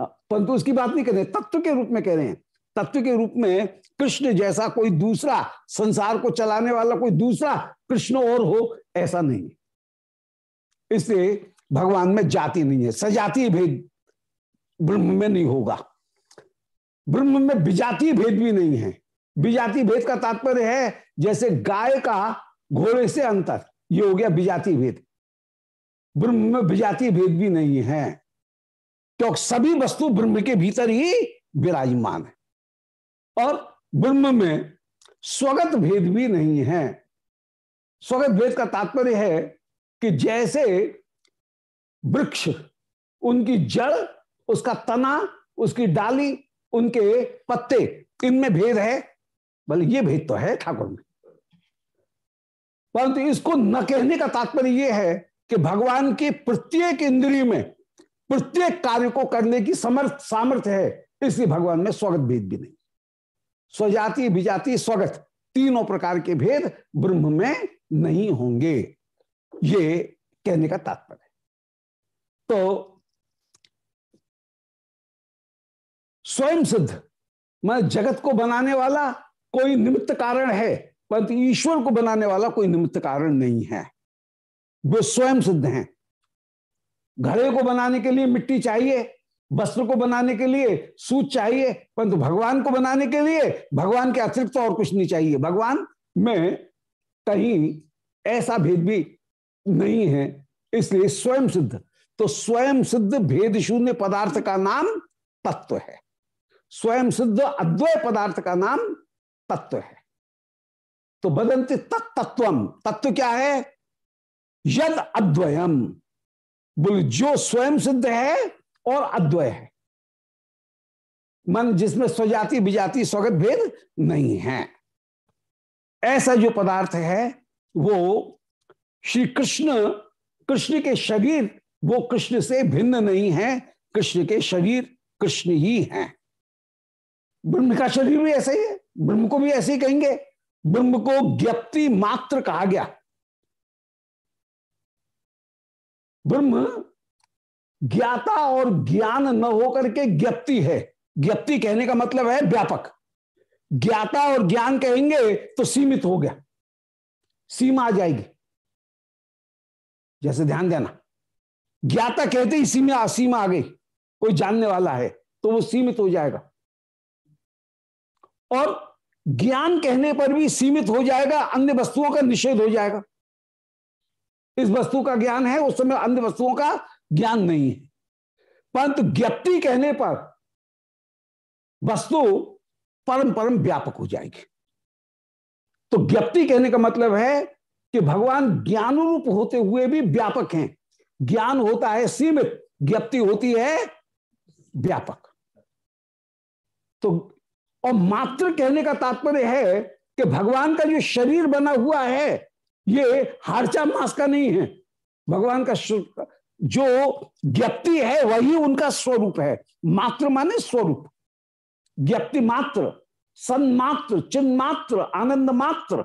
परंतु उसकी बात नहीं कर रहे, तत्व के रूप में कह रहे हैं। तत्व के रूप में कृष्ण जैसा कोई दूसरा संसार को चलाने वाला कोई दूसरा कृष्ण और हो, ऐसा नहीं। इसलिए भगवान में जाति नहीं है, सजातीय भेद ब्रह्म में नहीं होगा। ब्रह्म में विजातीय भेद भी नहीं है। विजातीय भेद का तात्पर्य है, जैसे गाय का घोड़े से अंतर, ये हो गया विजातीय भेद। ब्रह्म में विजातीय भेद भी नहीं है, क्योंकि सभी वस्तु ब्रह्म के भीतर ही विराजमान है। और ब्रह्म में स्वगत भेद भी नहीं है। स्वगत भेद का तात्पर्य है कि जैसे वृक्ष, उनकी जड़, उसका तना, उसकी डाली, उनके पत्ते, इनमें भेद है? बोले ये भेद तो है ठाकुर में। परंतु इसको न कहने का तात्पर्य यह है कि भगवान के प्रत्येक इंद्रिय में, प्रत्येक कार्य को करने की समर्थ, सामर्थ्य है, इसलिए भगवान में स्वगत भेद भी नहीं। स्वजाति, विजाति, स्वगत, तीनों प्रकार के भेद ब्रह्म में नहीं होंगे। ये कहने का तात्पर्य तो स्वयं सिद्ध मैं जगत को बनाने वाला कोई निमित्त कारण है, परंतु ईश्वर को बनाने वाला कोई निमित्त कारण नहीं है। वे स्वयं सिद्ध हैं। घड़े को बनाने के लिए मिट्टी चाहिए, वस्त्र को बनाने के लिए सूच चाहिए, परंतु भगवान को बनाने के लिए भगवान के अतिरिक्त तो और कुछ नहीं चाहिए। भगवान में कहीं ऐसा भेद भी नहीं है, इसलिए स्वयं सिद्ध। तो स्वयं सिद्ध भेद शून्य पदार्थ का नाम तत्व है। स्वयं सिद्ध अद्वय पदार्थ का नाम तत्व है। तो बदंती तत्तत्वम। तत्व क्या है? यद अद्वयम। बोल, जो स्वयं सिद्ध है और अद्वय है। मन जिसमें स्वजाति, विजाति, स्वगत भेद नहीं है। ऐसा जो पदार्थ है, वो श्री कृष्ण कृष्ण के शरीर, वो कृष्ण से भिन्न नहीं है। कृष्ण के शरीर कृष्ण ही है। ब्रह्म का शरीर भी ऐसा ही है। ब्रह्म को भी ऐसे ही कहेंगे। ब्रह्म को ज्ञप्ति मात्र कहा गया। ब्रह्म ज्ञाता और ज्ञान न होकर के ज्ञप्ति है। ज्ञप्ति कहने का मतलब है व्यापक। ज्ञाता और ज्ञान कहेंगे तो सीमित हो गया। सीमा आ जाएगी। जैसे ध्यान देना। ज्ञाता कहते ही सीमा सीमा आ गई। कोई जानने वाला है तो वो सीमित हो जाएगा। और ज्ञान कहने पर भी सीमित हो जाएगा, अन्य वस्तुओं का निषेध हो जाएगा। इस वस्तु का ज्ञान है, उस समय अन्य वस्तुओं का ज्ञान नहीं है। परंतु ज्ञप्ति कहने पर वस्तु परम परम व्यापक हो जाएगी। तो ज्ञप्ति कहने का मतलब है कि भगवान ज्ञानुरूप होते हुए भी व्यापक हैं। ज्ञान होता है सीमित, ज्ञप्ति होती है व्यापक। तो और मात्र कहने का तात्पर्य है कि भगवान का जो शरीर बना हुआ है, ये हारचा मास का नहीं है। भगवान का जो ज्ञप्ति है, वही उनका स्वरूप है। मात्र माने स्वरूप। ज्ञप्ति मात्र, सन्मात्र चिन्ह मात्र आनंद मात्र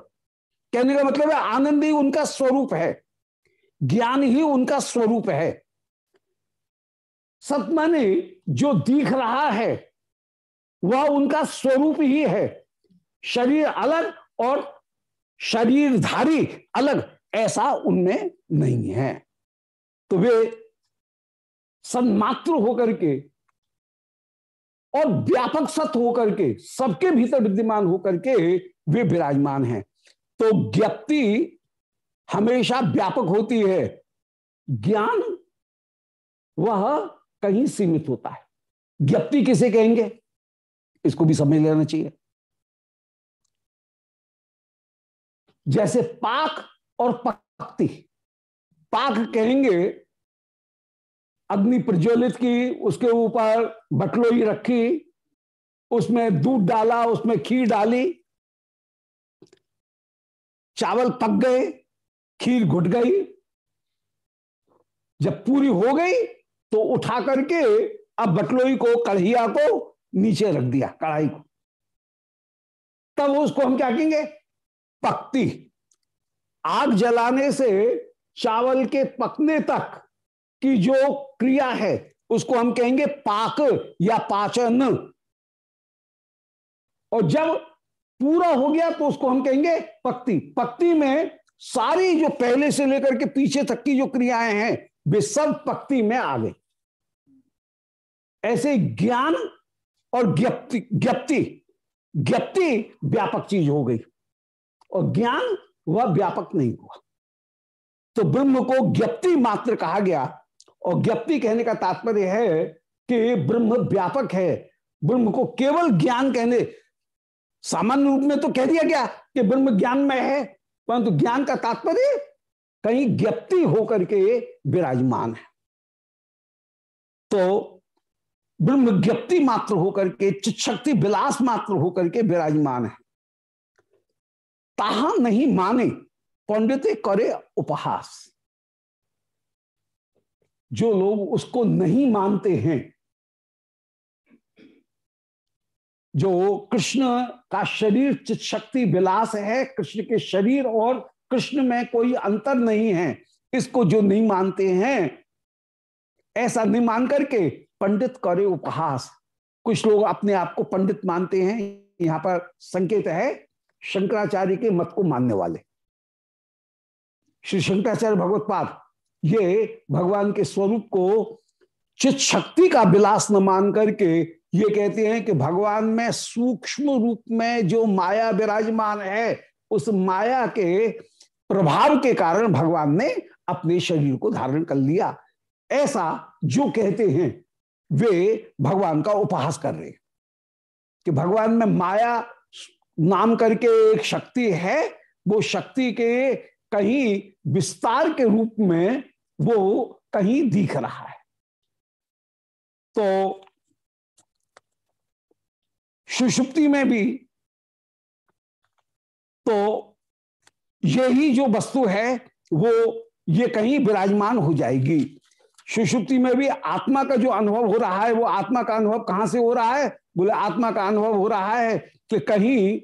कहने का मतलब है, आनंद ही उनका स्वरूप है, ज्ञान ही उनका स्वरूप है। सत माने जो दिख रहा है, वह उनका स्वरूप ही है। शरीर अलग और शरीरधारी अलग, ऐसा उनमें नहीं है। तो वे सन्मात्र होकर के और व्यापक सत होकर के, सबके भीतर विद्यमान होकर के वे विराजमान हैं। तो ज्ञप्ति हमेशा व्यापक होती है। ज्ञान वह कहीं सीमित होता है। ज्ञप्ति किसे कहेंगे? इसको भी समझ लेना चाहिए। जैसे पाक और पक्ति। पाक कहेंगे, अग्नि प्रज्वलित की, उसके ऊपर बटलोई रखी, उसमें दूध डाला, उसमें खीर डाली चावल पक गए, खीर घुट गई। जब पूरी हो गई तो उठा करके अब बटलोई को, कढ़िया को नीचे रख दिया, कढ़ाई को। तब उसको हम क्या कहेंगे? पकती। आग जलाने से चावल के पकने तक की जो क्रिया है, उसको हम कहेंगे पाक या पाचन। और जब पूरा हो गया तो उसको हम कहेंगे पक्ति। पक्ति में सारी जो पहले से लेकर के पीछे तक की जो क्रियाएँ हैं, वे सब पक्ति में आ गई। ऐसे ज्ञान और ज्ञप्ति ज्ञप्ति ज्ञप्ति व्यापक चीज़ हो गई। और ज्ञान वह व्यापक नहीं हुआ। तो ब्रह्म को ज्ञप्ति मात्र कहा गया। और ज्ञप्ति कहने का तात्पर्य है कि ब्रह्म व्यापक है। ब्रह्म को केवल ज्ञान कहने सामान्य रूप में तो कह दिया गया कि ब्रह्म ज्ञान में है, परंतु ज्ञान का तात्पर्य कहीं ज्ञप्ति होकर के विराजमान है। तो ब्रह्म ज्ञप्ति मात्र होकर के चिशक्ति विलास मात्र होकर के विराजमान है। ताहा नहीं माने पंडित करे उपहास। जो लोग उसको नहीं मानते हैं जो कृष्ण का शरीर चित शक्ति विलास है, कृष्ण के शरीर और कृष्ण में कोई अंतर नहीं है। इसको जो नहीं मानते हैं, ऐसा नहीं मान करके पंडित करे उपहास। कुछ लोग अपने आप को पंडित मानते हैं। यहाँ पर संकेत है, शंकराचार्य के मत को मानने वाले। श्री शंकराचार्य भगवत पाद ये भगवान के स्वरूप को चित शक्ति का विलास न मान करके ये कहते हैं कि भगवान में सूक्ष्म रूप में जो माया विराजमान है, उस माया के प्रभाव के कारण भगवान ने अपने शरीर को धारण कर लिया। ऐसा जो कहते हैं, वे भगवान का उपहास कर रहे कि भगवान में माया नाम करके एक शक्ति है, वो शक्ति के कहीं विस्तार के रूप में वो कहीं दिख रहा है। तो सुषुप्ति में भी। तो यही जो वस्तु है, वो ये कहीं विराजमान हो जाएगी। सुषुप्ति में भी आत्मा का जो अनुभव हो रहा है, वो आत्मा का अनुभव कहाँ से हो रहा है? बोले, आत्मा का अनुभव हो रहा है कि कहीं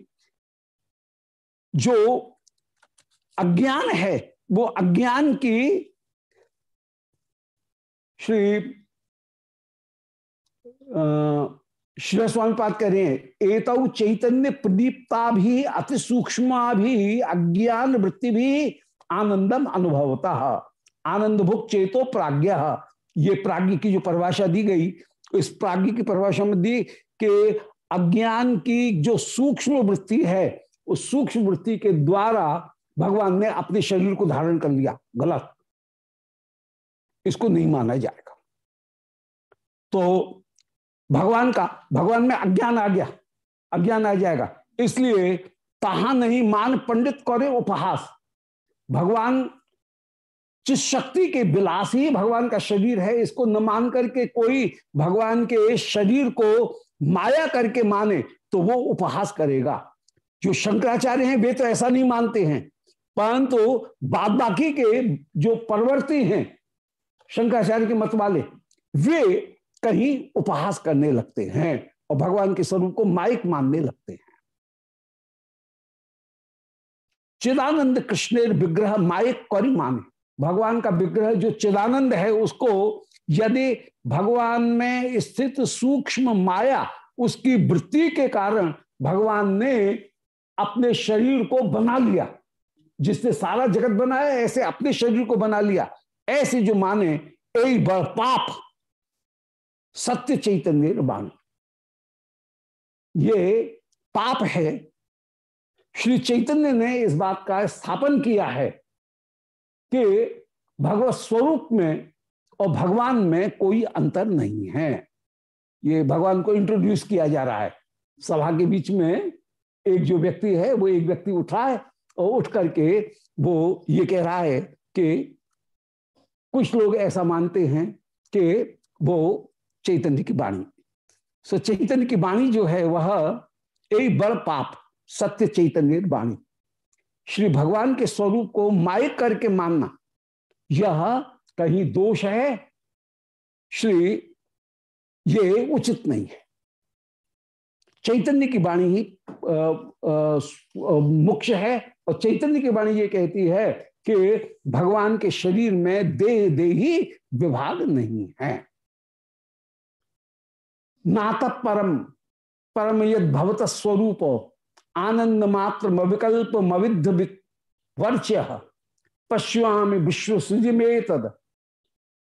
जो अज्ञान है, वो अज्ञान की श्री श्री स्वामी पाठ करें एत चैतन्य प्रदीप्ता भी, अति सूक्ष्म भी, अज्ञान वृत्ति भी आनंदम अनुभवता। आनंद भुक चेतो प्राज्ञ। ये प्राज्ञ की जो परिभाषा दी गई, इस प्राज्ञ की परिभाषा में दी कि अज्ञान की जो सूक्ष्म वृत्ति है, उस सूक्ष्म वृत्ति के द्वारा भगवान ने अपने शरीर को धारण कर लिया। गलत। इसको नहीं माना जाएगा। तो भगवान का, भगवान में अज्ञान आ गया, अज्ञान आ जाएगा। इसलिए तहा नहीं मान पंडित करे उपहास। भगवान जिस शक्ति के विलास ही भगवान का शरीर है, इसको न मान करके कोई भगवान के शरीर को माया करके माने तो वो उपहास करेगा। जो शंकराचार्य हैं, वे तो ऐसा नहीं मानते हैं। परंतु तो बाद बाकी के जो परवर्ती हैं, शंकराचार्य के मत वाले, वे कहीं उपहास करने लगते हैं और भगवान के स्वरूप को माइक मानने लगते हैं। चिदानंद कृष्ण विग्रह माइक करी माने? भगवान का विग्रह जो चिदानंद है, उसको यदि भगवान में स्थित सूक्ष्म माया उसकी वृत्ति के कारण भगवान ने अपने शरीर को बना लिया जिसने सारा जगत बनाया ऐसे अपने शरीर को बना लिया, ऐसे जो माने बड़ पाप। सत्य चैतन्य बाण ये पाप है। श्री चैतन्य ने इस बात का स्थापन किया है कि भगवत स्वरूप में और भगवान में कोई अंतर नहीं है। ये भगवान को इंट्रोड्यूस किया जा रहा है। सभा के बीच में एक जो व्यक्ति है, वो एक व्यक्ति उठा है और उठ करके वो ये कह रहा है कि कुछ लोग ऐसा मानते हैं कि वो चैतन्य की वाणी। सो चैतन्य की वाणी जो है, वह एक बड़ पाप, सत्य चैतन्य वाणी। श्री भगवान के स्वरूप को माइक करके मानना, यह कहीं दोष है। श्री, ये उचित नहीं है। चैतन्य की वाणी ही मुख्य है, और चैतन्य की वाणी ये कहती है कि भगवान के शरीर में देह देही विभाग नहीं है। नात परम परम यद भवत स्वरूप आनंद मात्र विकल्प मविध वर्च्य पश्वामी विश्व सूर्य में तद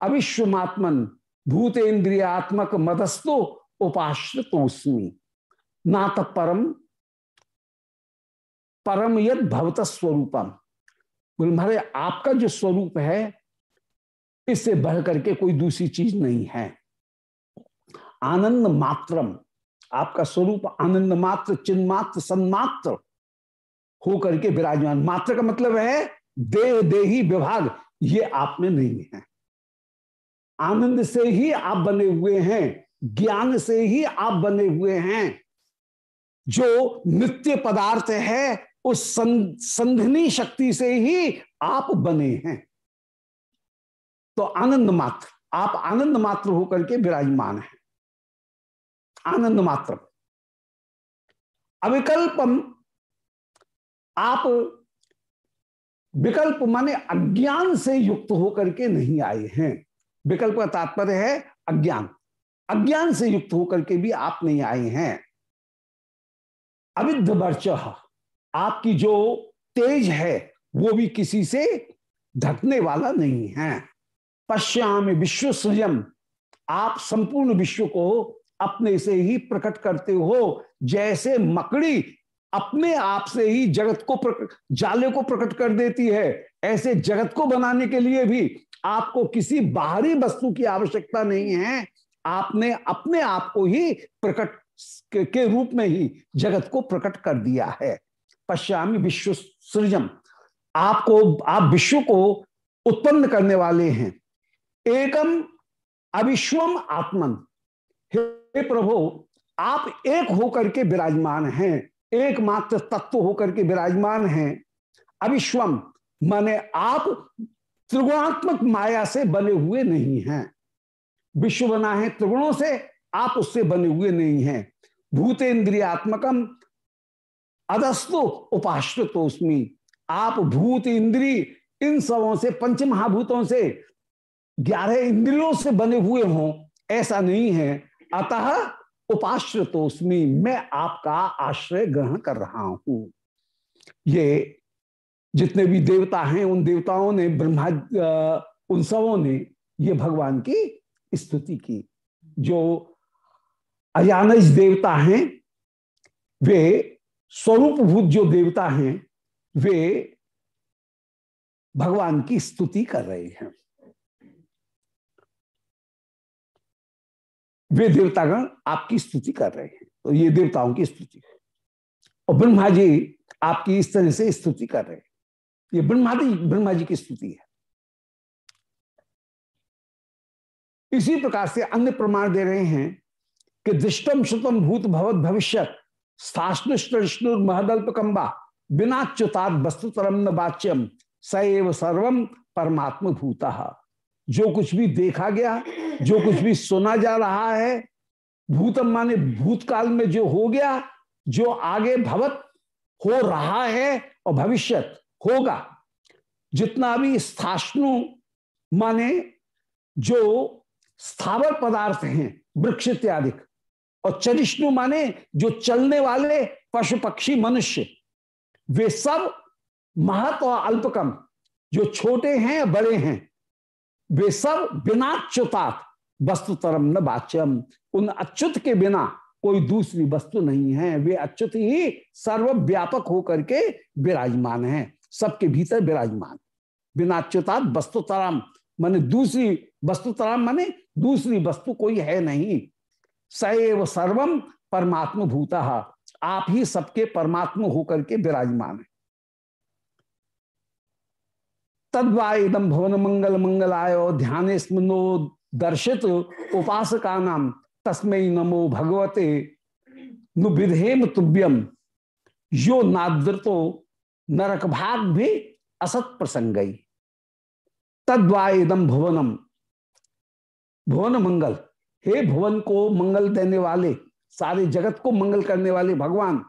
अविश्वमात्मन भूतेन्द्रियात्मक मदस्तो उपाश्रितोस्मी नात परम परम यद भवत स्वरूपम महाराज, आपका जो स्वरूप है, इससे बढ़ करके कोई दूसरी चीज़ नहीं है। आनंद मात्रम। आपका स्वरूप आनंद मात्र, चिन्ह मात्र सन्मात्र हो करके विराजमान। मात्र का मतलब है देह, देही, विभाग। ये आप में नहीं है। आनंद से ही आप बने हुए हैं। ज्ञान से ही आप बने हुए हैं। जो नित्य पदार्थ है, उस संधनी शक्ति से ही आप बने हैं। तो आनंद मात्र। आप आनंद मात्र होकर के विराजमान हैं। आनंद मात्र अविकल्पम आप विकल्प माने अज्ञान से युक्त होकर के नहीं आए हैं। विकल्प का तात्पर्य है अज्ञान। अज्ञान से युक्त होकर के भी आप नहीं आए हैं। अविध वर्च, आपकी जो तेज है, वो भी किसी से ढकने वाला नहीं है। पश्याम विश्व सृजम आप संपूर्ण विश्व को अपने से ही प्रकट करते हो। जैसे मकड़ी अपने आप से ही जगत को जाले को प्रकट कर देती है। ऐसे जगत को बनाने के लिए भी आपको किसी बाहरी वस्तु की आवश्यकता नहीं है। आपने अपने आप को ही प्रकट के के रूप में ही जगत को प्रकट कर दिया है। पश्चिमी विश्व सृजम। आपको, आप विश्व को उत्पन्न करने वाले हैं। एकम अविश्वम आत्मन। हे प्रभु, आप एक होकर के विराजमान हैं, एकमात्र तत्व होकर के विराजमान हैं। अविश्वम माने आप त्रिगुणात्मक माया से बने हुए नहीं हैं। विश्व बना है त्रिगुणों से, आप उससे बने हुए नहीं हैं। भूतेन्द्रियात्मकम अदस्तु उपाश्रितो उसमें आप भूत इंद्री, इन सबों से पंच महाभूतों से, ग्यारह इंद्रियों से बने हुए हों, ऐसा नहीं है। अतः उसमें मैं आपका आश्रय ग्रहण कर रहा हूँ। ये जितने भी देवता हैं, उन देवताओं ने ब्रह्मा उन सबों ने ये भगवान की स्तुति की। जो अजानज देवता हैं, वे स्वरूपभूत जो देवता हैं, वे भगवान की स्तुति कर रहे हैं। वे देवतागण आपकी स्तुति कर रहे हैं। तो ये देवताओं की स्तुति। और ब्रह्मा जी आपकी इस तरह से स्तुति कर रहे हैं। ये ब्रह्मा जी ब्रह्मा जी की स्तुति है। इसी प्रकार से अन्य प्रमाण दे रहे हैं कि दृष्टम श्रुतम भूत भवत भविष्य महदल्प कम्बा बिना च्युताद वस्तुतरम न वाच्यम सैव सर्वम परमात्म भूता जो कुछ भी देखा गया, जो कुछ भी सुना जा रहा है भूतम माने भूतकाल में जो हो गया, जो आगे भवत हो रहा है और भविष्य होगा। जितना भी स्थाष्णु माने जो स्थावर पदार्थ हैं, वृक्ष इत्यादि, और चरिष्णु माने जो चलने वाले पशु पक्षी मनुष्य, वे सब महत और अल्पकम, जो छोटे हैं, बड़े हैं। सब बिना च्युतात वस्तु तरम न बाच्यम। उन अच्युत के बिना कोई दूसरी वस्तु नहीं है। वे अच्युत ही सर्वव्यापक होकर के विराजमान है। सबके भीतर विराजमान। बिना अच्युतात वस्तु तरम माने दूसरी वस्तु तराम माने दूसरी वस्तु कोई है नहीं। सैव सर्वम परमात्म भूता आप ही सबके परमात्मा होकर के विराजमान है। तद्वा इदम भवन मंगल मंगलाय ध्यान स्मनो दर्शित उपासका नाम तस्मय नमो भगवते नु विधेम तुभ्यम यो नादृतो नरक भाग भी असत प्रसंग। तद्वा इदम भुवनम भुवन मंगल। हे भुवन को मंगल देने वाले, सारे जगत को मंगल करने वाले भगवान,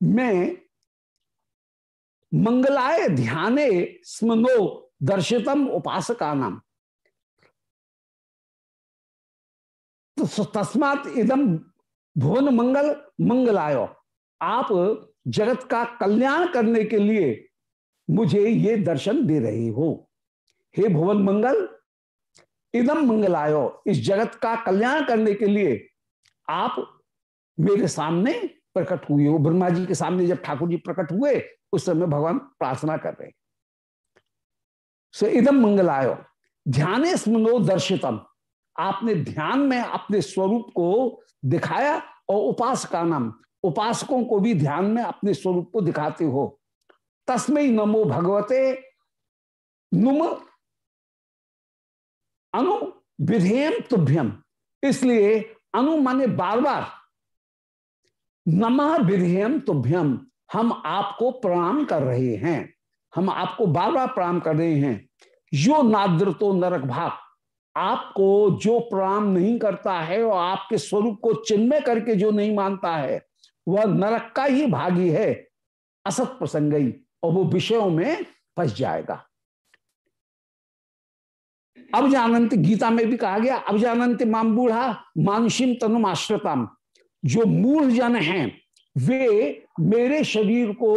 मैं मंगलाय ध्याने स्मनो दर्शितम उपासका नाम तो तस्मात इदम भुवन मंगल, मंगलायो। आप जगत का कल्याण करने के लिए मुझे ये दर्शन दे रहे हो। हे भुवन मंगल इदम मंगलायो, इस जगत का कल्याण करने के लिए आप मेरे सामने प्रकट हुए हो। ब्रह्मा जी के सामने जब ठाकुर जी प्रकट हुए उस समय भगवान प्रार्थना कर रहे सो इदम मंगलायो। ध्यान स्मनो दर्शितम। आपने ध्यान में अपने स्वरूप को दिखाया और उपासका नाम उपासकों को भी ध्यान में अपने स्वरूप को दिखाते हो। तस्मय नमो भगवते नुम अनु विधेयम तुभ्यम इसलिए अनु माने बार बार। नमः विधेयम तुभ्यम हम आपको प्रणाम कर रहे हैं। हम आपको बार बार प्रणाम कर रहे हैं। यो नाद्र तो नरक भाग। आपको जो प्रणाम नहीं करता है और आपके स्वरूप को चिन्मय करके जो नहीं मानता है, वह नरक का ही भागी है। असत प्रसंगई और वो विषयों में फंस जाएगा। अब जानंत गीता में भी कहा गया अब जानंत माम बूढ़ा मानुषिम तनुम आश्रताम जो मूल जन हैं वे मेरे शरीर को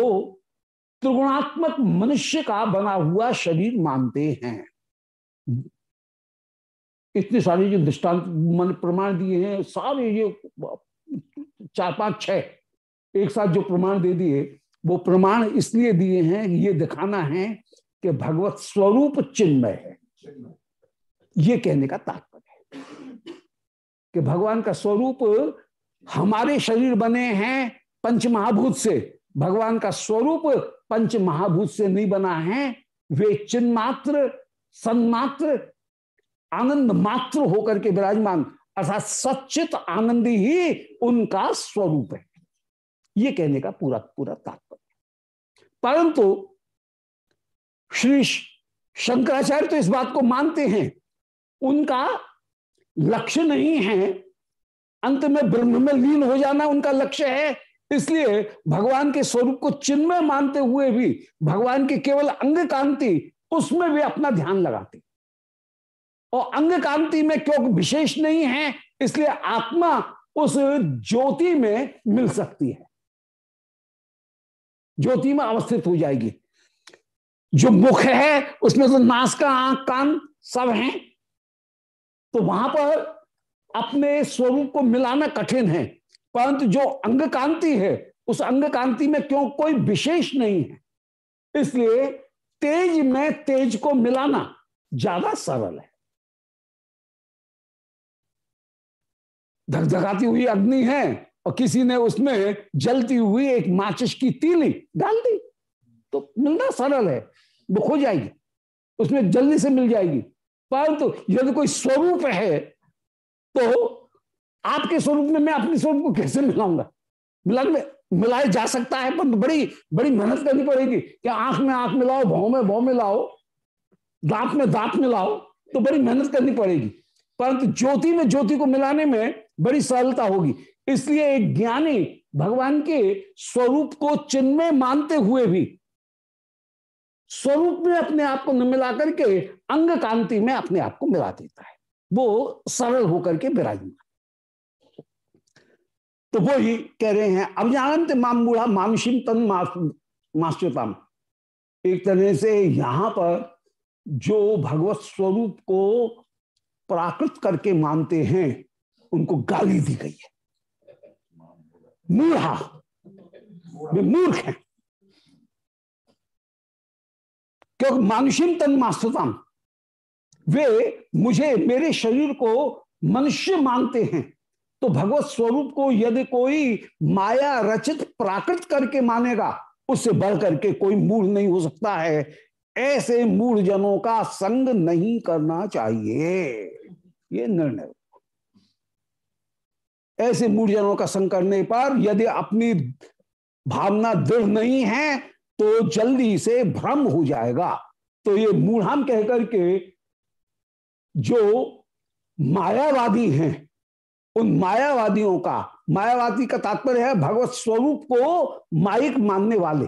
त्रिगुणात्मक मनुष्य का बना हुआ शरीर मानते हैं। इतने सारे जो दृष्टांत मन प्रमाण दिए हैं, सारे ये चार पाँच छह एक साथ जो प्रमाण दे दिए, वो प्रमाण इसलिए दिए हैं, ये दिखाना है कि भगवत स्वरूप चिन्मय है। ये कहने का तात्पर्य है कि भगवान का स्वरूप हमारे शरीर बने हैं पंच महाभूत से। भगवान का स्वरूप पंच महाभूत से नहीं बना है। वे चिन्मात्र, सन्मात्र, आनंद मात्र होकर के विराजमान, अर्थात सचित आनंद ही उनका स्वरूप है। ये कहने का पूरा पूरा तात्पर्य परंतु श्री शंकराचार्य तो इस बात को मानते हैं, उनका लक्ष्य नहीं है। अंत में ब्रह्म में लीन हो जाना उनका लक्ष्य है। इसलिए भगवान के स्वरूप को चिन्मय मानते हुए भी भगवान की केवल अंग कांति, उसमें भी अपना ध्यान लगाते। और अंग कांति में क्योंकि विशेष नहीं है, इसलिए आत्मा उस ज्योति में मिल सकती है। ज्योति में अवस्थित हो जाएगी। जो मुख है, उसमें तो नाश का आँख, कान सब हैं। तो वहाँ पर अपने स्वरूप को मिलाना कठिन है। परंतु जो अंग कांति है, उस अंग कांति में क्यों कोई विशेष नहीं है? इसलिए तेज में तेज को मिलाना ज़्यादा सरल है। धकधकाती हुई अग्नि है और किसी ने उसमें जलती हुई एक माचिस की तीली डाल दी तो मिलना सरल है। वो खो जाएगी, उसमें जल्दी से मिल जाएगी। परंतु यदि कोई स्वरूप है तो आपके स्वरूप में मैं अपने स्वरूप को कैसे मिलाऊँगा? मिला मिलाया जा सकता है, पर बड़ी बड़ी मेहनत करनी पड़ेगी कि आँख में आँख मिलाओ, भाव में भाव मिलाओ, दांत में दांत मिलाओ तो बड़ी मेहनत करनी पड़ेगी। परंतु ज्योति में ज्योति को मिलाने में बड़ी सरलता होगी। इसलिए एक ज्ञानी भगवान के स्वरूप को चिन्ह मानते हुए भी स्वरूप में अपने आप को न मिला करके अंग कांति में अपने आप को मिला देता है। वो सरल होकर के विराजमान। तो वो ही कह रहे हैं, अब जानत माम बूढ़ा मानुषिम तन मास्टरताम एक तरह से यहाँ पर जो भगवत स्वरूप को प्राकृत करके मानते हैं, उनको गाली दी गई है। मूढ़ा। वे मूर्ख हैं। क्योंकि मानुषिम तन मास्तम वे मुझे, मेरे शरीर को मनुष्य मानते हैं। तो भगवत स्वरूप को यदि कोई माया रचित प्राकृत करके मानेगा, उससे बढ़ करके कोई मूढ़ नहीं हो सकता है। ऐसे मूढ़ जनों का संग नहीं करना चाहिए। ये निर्णय। ऐसे मूढ़ जनों का संग करने पर यदि अपनी भावना दृढ़ नहीं है तो जल्दी से भ्रम हो जाएगा। तो ये मूढ़ाम कहकर के जो मायावादी हैं उन मायावादियों का, मायावादी का तात्पर्य है भगवत स्वरूप को माइक मानने वाले।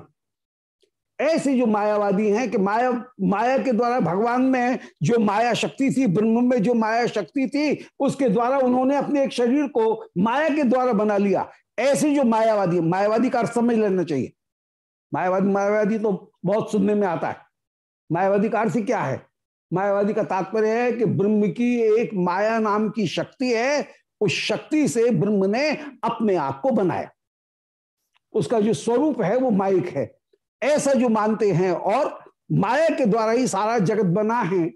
ऐसे जो मायावादी हैं कि माया माया के द्वारा भगवान में जो माया शक्ति थी, ब्रह्म में जो माया शक्ति थी, उसके द्वारा उन्होंने अपने एक शरीर को माया के द्वारा बना लिया। ऐसे जो मायावादी मायावादी का अर्थ समझ लेना चाहिए। मायावादी मायावादी तो बहुत सुनने में आता है। मायावादी का अर्थ क्या है? मायावादी का तात्पर्य है कि ब्रह्म की एक माया नाम की शक्ति है उस शक्ति से ब्रह्म ने अपने आप को बनाया। उसका जो स्वरूप है, वो माइक है। ऐसा जो मानते हैं और माया के द्वारा ही सारा जगत बना है,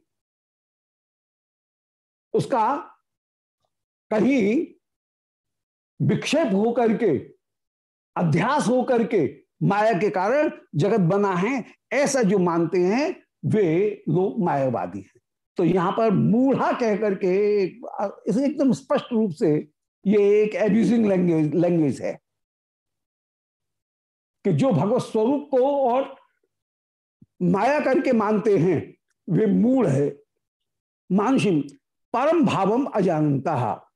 उसका कहीं विक्षेप होकर के, अध्यास होकर के माया के कारण जगत बना है, ऐसा जो मानते हैं, वे लोग मायावादी हैं। तो यहाँ पर मूढ़ा कह करके इसे एकदम स्पष्ट रूप से ये एक एब्यूजिंग लैंग्वेज लैंग्वेज है। कि जो भगवत स्वरूप को और माया करके मानते हैं, वे मूढ़ है। मानसिम परम भावम अजानता।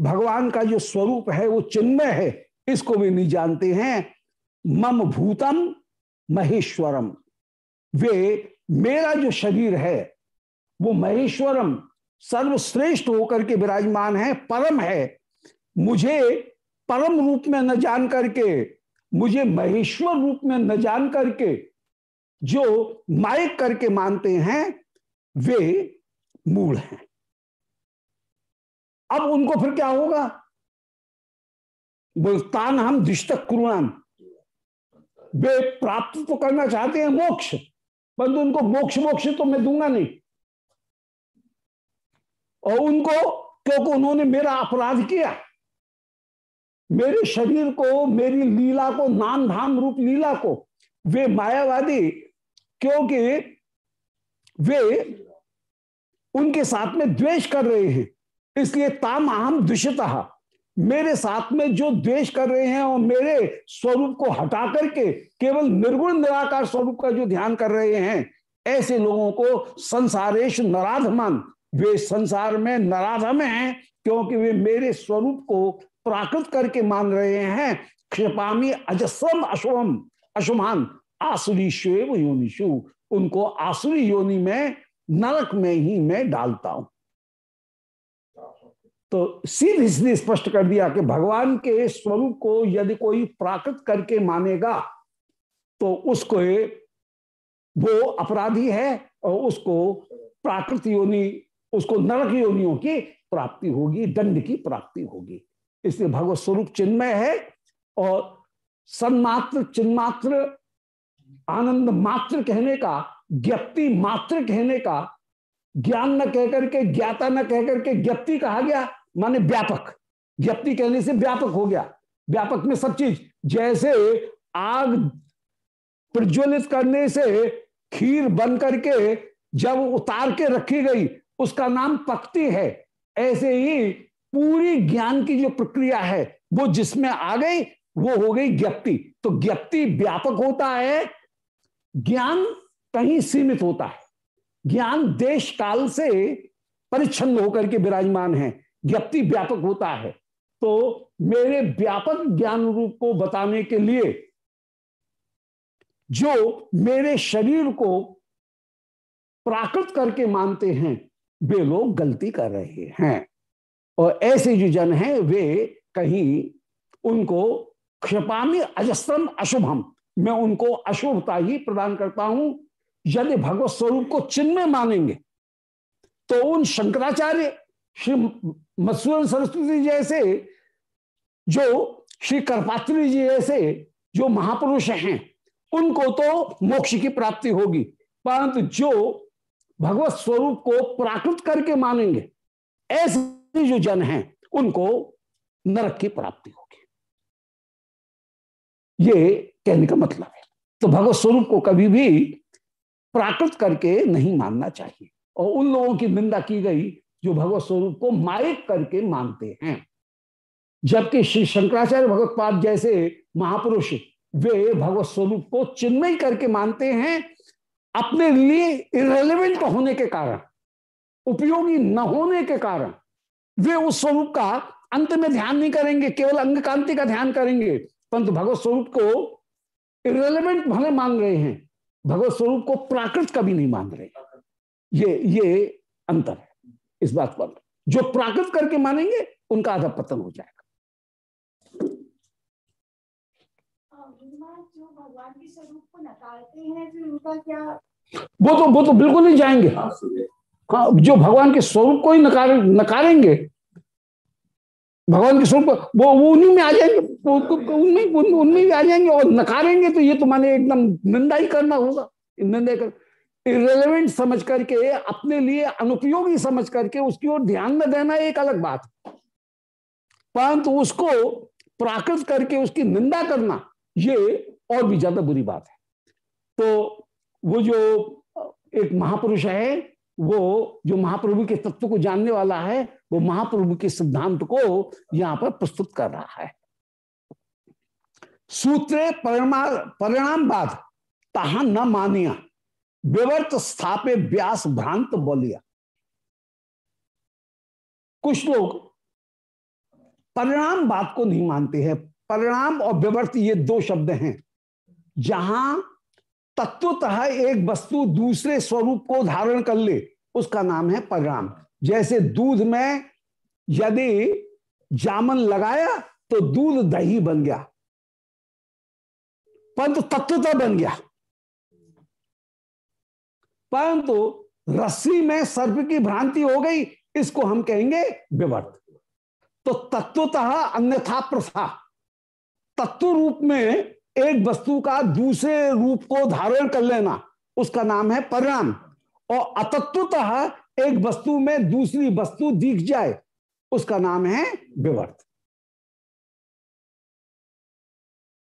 भगवान का जो स्वरूप है, वो चिन्मय है, इसको भी नहीं जानते हैं। मम भूतम महेश्वरम। वे मेरा जो शरीर है वो महेश्वरम सर्वश्रेष्ठ होकर के विराजमान है, परम है। मुझे परम रूप में न जान करके, मुझे महेश्वर रूप में न जान करके जो मायक करके मानते हैं, वे मूल हैं। अब उनको फिर क्या होगा? तान हम दिष्टक कुरुणाम। वे प्राप्त तो करना चाहते हैं मोक्ष, परंतु उनको मोक्ष मोक्ष तो मैं दूँगा नहीं। और उनको, क्योंकि उन्होंने मेरा अपराध किया। मेरे शरीर को, मेरी लीला को नाम धाम रूप लीला को, वे मायावादी, क्योंकि वे उनके साथ में द्वेष कर रहे हैं। इसलिए ताम अहम दुष्यता मेरे साथ में जो द्वेष कर रहे हैं और मेरे स्वरूप को हटा करके, केवल निर्गुण निराकार स्वरूप का जो ध्यान कर रहे हैं, ऐसे लोगों को संसारेश नराधमान वे संसार में नराधम हैं, क्योंकि वे मेरे स्वरूप को प्राकृत करके मान रहे हैं। क्षपामी अजस्रम अशुभम अशुमान आसुरी श्वेव योनिशु उनको आसुरी योनि में, नरक में ही मैं डालता हूँ। तो सीधे सीधे स्पष्ट कर दिया कि भगवान के स्वरूप को यदि कोई प्राकृत करके मानेगा तो उसको वो अपराधी है और उसको प्राकृत योनि उसको नरक योनियों की प्राप्ति होगी, दंड की प्राप्ति होगी। इसलिए भगवत स्वरूप चिन्मय है और सन्मात्र, चिन्मात्र, आनंद मात्र कहने का, ज्ञप्ति मात्र कहने का, ज्ञान न कहकर के, ज्ञाता न कहकर के ज्ञप्ति कहा गया, माने व्यापक। ज्ञप्ति कहने से व्यापक हो गया। व्यापक में सब चीज़, जैसे आग प्रज्वलित करने से खीर बन करके जब उतार के रखी गई उसका नाम पक्ति है। ऐसे ही पूरी ज्ञान की जो प्रक्रिया है, वो जिसमें आ गई, वो हो गई ज्ञप्ति। तो ज्ञप्ति व्यापक होता है, ज्ञान कहीं सीमित होता है। ज्ञान देश काल से परिच्छन होकर के विराजमान है, ज्ञप्ति व्यापक होता है। तो मेरे व्यापक ज्ञान रूप को बताने के लिए जो मेरे शरीर को प्राकृत करके मानते हैं वे लोग गलती कर रहे हैं। और ऐसे जो जन हैं, वे कहीं उनको क्षपामी अजस्त्रम अशुभम, मैं उनको अशुभता ही प्रदान करता हूँ, यदि भगवत स्वरूप को चिन्ह में मानेंगे तो उन शंकराचार्य, श्री मधुसूदन सरस्वती जैसे, जो श्री कर्पात्री जी जैसे, जो महापुरुष हैं, उनको तो मोक्ष की प्राप्ति होगी, परंतु जो भगवत स्वरूप को प्राकृत करके मानेंगे। ऐसे जो जन हैं, उनको नरक की प्राप्ति होगी। ये कहने का मतलब है। तो भगवत स्वरूप को कभी भी प्राकृत करके नहीं मानना चाहिए। और उन लोगों की निंदा की गई, जो भगवत स्वरूप को मायक करके मानते हैं। जबकि श्री शंकराचार्य भगवत पाद जैसे महापुरुष, वे भगवत स्वरूप को चिन्मय करके मानते हैं अपने लिए इरेलीवेंट होने के कारण, उपयोगी न होने के कारण, वे उस स्वरूप का अंत में ध्यान नहीं करेंगे, केवल अंग कांति का ध्यान करेंगे। परंतु भगवत स्वरूप को इरेलीवेंट भले मान रहे हैं, भगवत स्वरूप को प्राकृत कभी नहीं मान रहे। ये ये अंतर है इस बात पर। जो प्राकृत करके मानेंगे, उनका आधा पतन हो जाएगा। जो भगवान के स्वरूप को नकारते हैं, फिर उनका क्या वो तो वो तो बिल्कुल नहीं जाएँगे। हाँ जो भगवान के स्वरूप को ही नकार नकारेंगे भगवान के स्वरूप वो वो उन्हीं में आ जाएँगे उनमें उनमें भी आ जाएँगे और नकारेंगे तो ये तो माने एकदम निंदा ही करना होगा। निंदा कर इरेलीवेंट समझ करके अपने लिए अनुपयोगी समझ करके उसकी ओर ध्यान न देना एक अलग बात। परंतु उसको प्राकृत करके उसकी निंदा करना ये और भी ज़्यादा बुरी बात है। तो वो जो एक महापुरुष है, वो जो महाप्रभु के तत्व को जानने वाला है, वो महाप्रभु के सिद्धांत को यहाँ पर प्रस्तुत कर रहा है। सूत्रे परिणाम बाद तहा न मानिया, विवर्त स्थापे व्यास भ्रांत बोलिया। कुछ लोग परिणाम बात को नहीं मानते हैं। परिणाम और विवर्त ये दो शब्द हैं। जहाँ तत्वतः एक वस्तु दूसरे स्वरूप को धारण कर ले। उसका नाम है परिणाम। जैसे दूध में यदि जामन लगाया तो दूध दही बन गया। परंतु तत्वतः बन गया। परंतु रस्सी में सर्प की भ्रांति हो गई, इसको हम कहेंगे विवर्त। तो तत्वतः अन्यथा प्रथा। तत्व रूप में एक वस्तु का दूसरे रूप को धारण कर लेना। उसका नाम है परिणाम। और अतत्वतः एक वस्तु में दूसरी वस्तु दिख जाए, उसका नाम है विवर्त।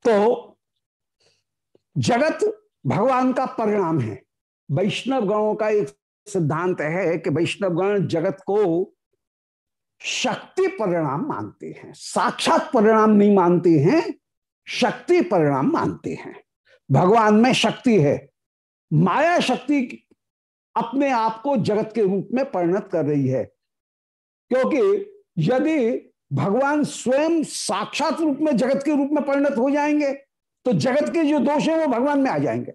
तो जगत भगवान का परिणाम है। वैष्णव गणों का एक सिद्धांत है कि वैष्णव गण जगत को शक्ति परिणाम मानते हैं, साक्षात परिणाम नहीं मानते हैं शक्ति परिणाम मानते हैं। भगवान में शक्ति है। माया शक्ति अपने आप को जगत के रूप में परिणत कर रही है। क्योंकि यदि भगवान स्वयं साक्षात रूप में जगत के रूप में परिणत हो जाएँगे तो जगत के जो दोष है वो भगवान में आ जाएँगे।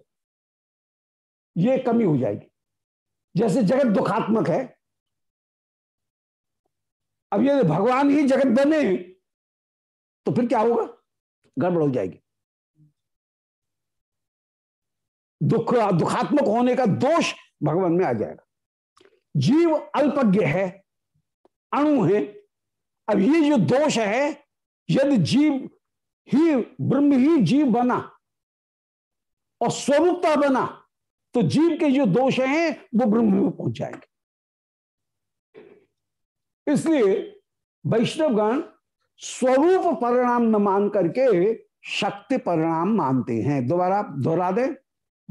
ये कमी हो जाएगी। जैसे जगत दुखात्मक है। अब यदि भगवान ही जगत बने तो फिर क्या होगा? गड़बड़ हो जाएगी। दुख, दुखात्मक होने का दोष भगवान में आ जाएगा। जीव अल्पज्ञ है, अणु है, अब ये जो दोष है, यदि जीव ही, ब्रह्म ही जीव बना और स्वरूपता बना तो जीव के जो दोष हैं, वो ब्रह्म में पहुँच जाएँगे। इसलिए वैष्णवगण स्वरूप परिणाम न मान करके शक्ति परिणाम मानते हैं। दोबारा दोहरा दे।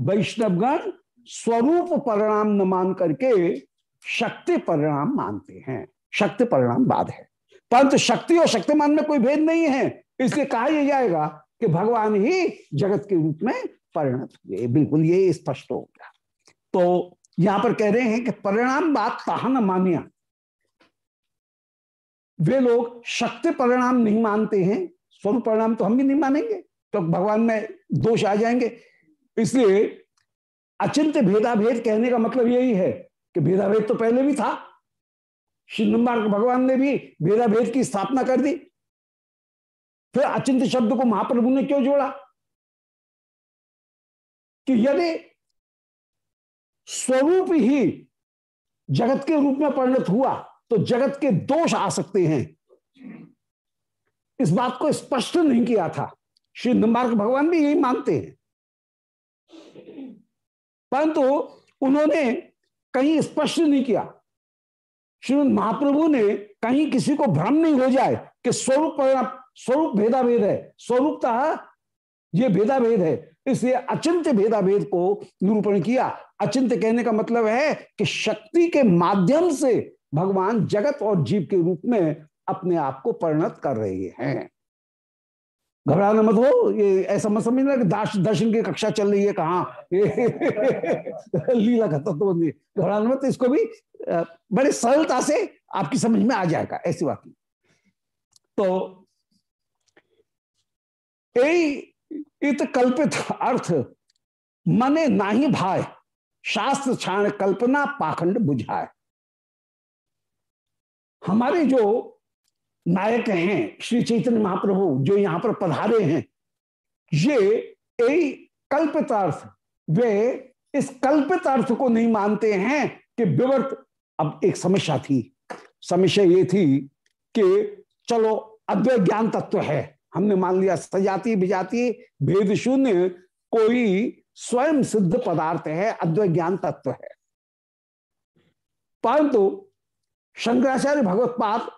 वैष्णवगण स्वरूप परिणाम न मान करके शक्ति परिणाम मानते हैं। शक्ति परिणाम बाद है। परंतु शक्ति और शक्तिमान में कोई भेद नहीं है। इसलिए कहा यह जाएगा कि भगवान ही जगत के रूप में परिणत हुए। बिल्कुल ये स्पष्ट हो गया। तो यहाँ पर कह रहे हैं कि परिणाम बात न मानिया। वे लोग शक्ति परिणाम नहीं मानते हैं, स्वरूप परिणाम तो हम भी नहीं मानेंगे। तो भगवान में दोष आ जाएँगे। इसलिए अचिंत भेदाभेद कहने का मतलब यही है कि भेदाभेद तो पहले भी था। श्री भगवान ने भी भेदाभेद की स्थापना कर दी। फिर अचिंत शब्द को महाप्रभु ने क्यों जोड़ा? कि यदि स्वरूप ही जगत के रूप में परिणत हुआ तो जगत के दोष आ सकते हैं। इस बात को स्पष्ट नहीं किया था। श्री निम्बार्क भगवान भी यही मानते हैं। परंतु उन्होंने कहीं स्पष्ट नहीं किया। श्री महाप्रभु ने कहीं किसी को भ्रम नहीं हो जाए कि स्वरूप स्वरूप भेदा भेद है। स्वरूपता ये भेदा भेद है। इसलिए अचिंत्य भेदा भेद को निरूपण किया। अचिंत्य कहने का मतलब है कि शक्ति के माध्यम से भगवान जगत और जीव के रूप में अपने आप को परिणत कर रहे हैं। घबराना मत हो, ये ऐसा मत समझना कि दाश दर्शन की कक्षा चल रही है कहाँ? *laughs* लीला का तत्व तो घबराना मत, इसको भी बड़े सरलता से आपकी समझ में आ जाएगा, ऐसी बात नहीं। तो इत कल्पित अर्थ, मने नाही भाई शास्त्र छाण कल्पना पाखंड बुझाए हमारे जो नायक हैं, श्री चैतन्य महाप्रभु, जो यहाँ पर पधारे हैं, ये कल्पित अर्थ वे इस कल्पित अर्थ को नहीं मानते हैं कि विवर्त अब एक समस्या थी। समस्या ये थी कि चलो अद्वैत ज्ञान तत्व है। हमने मान लिया, सजाती विजाति भेद शून्य, कोई स्वयं सिद्ध पदार्थ है अद्वैत ज्ञान तत्व है। परंतु शंकराचार्य भगवत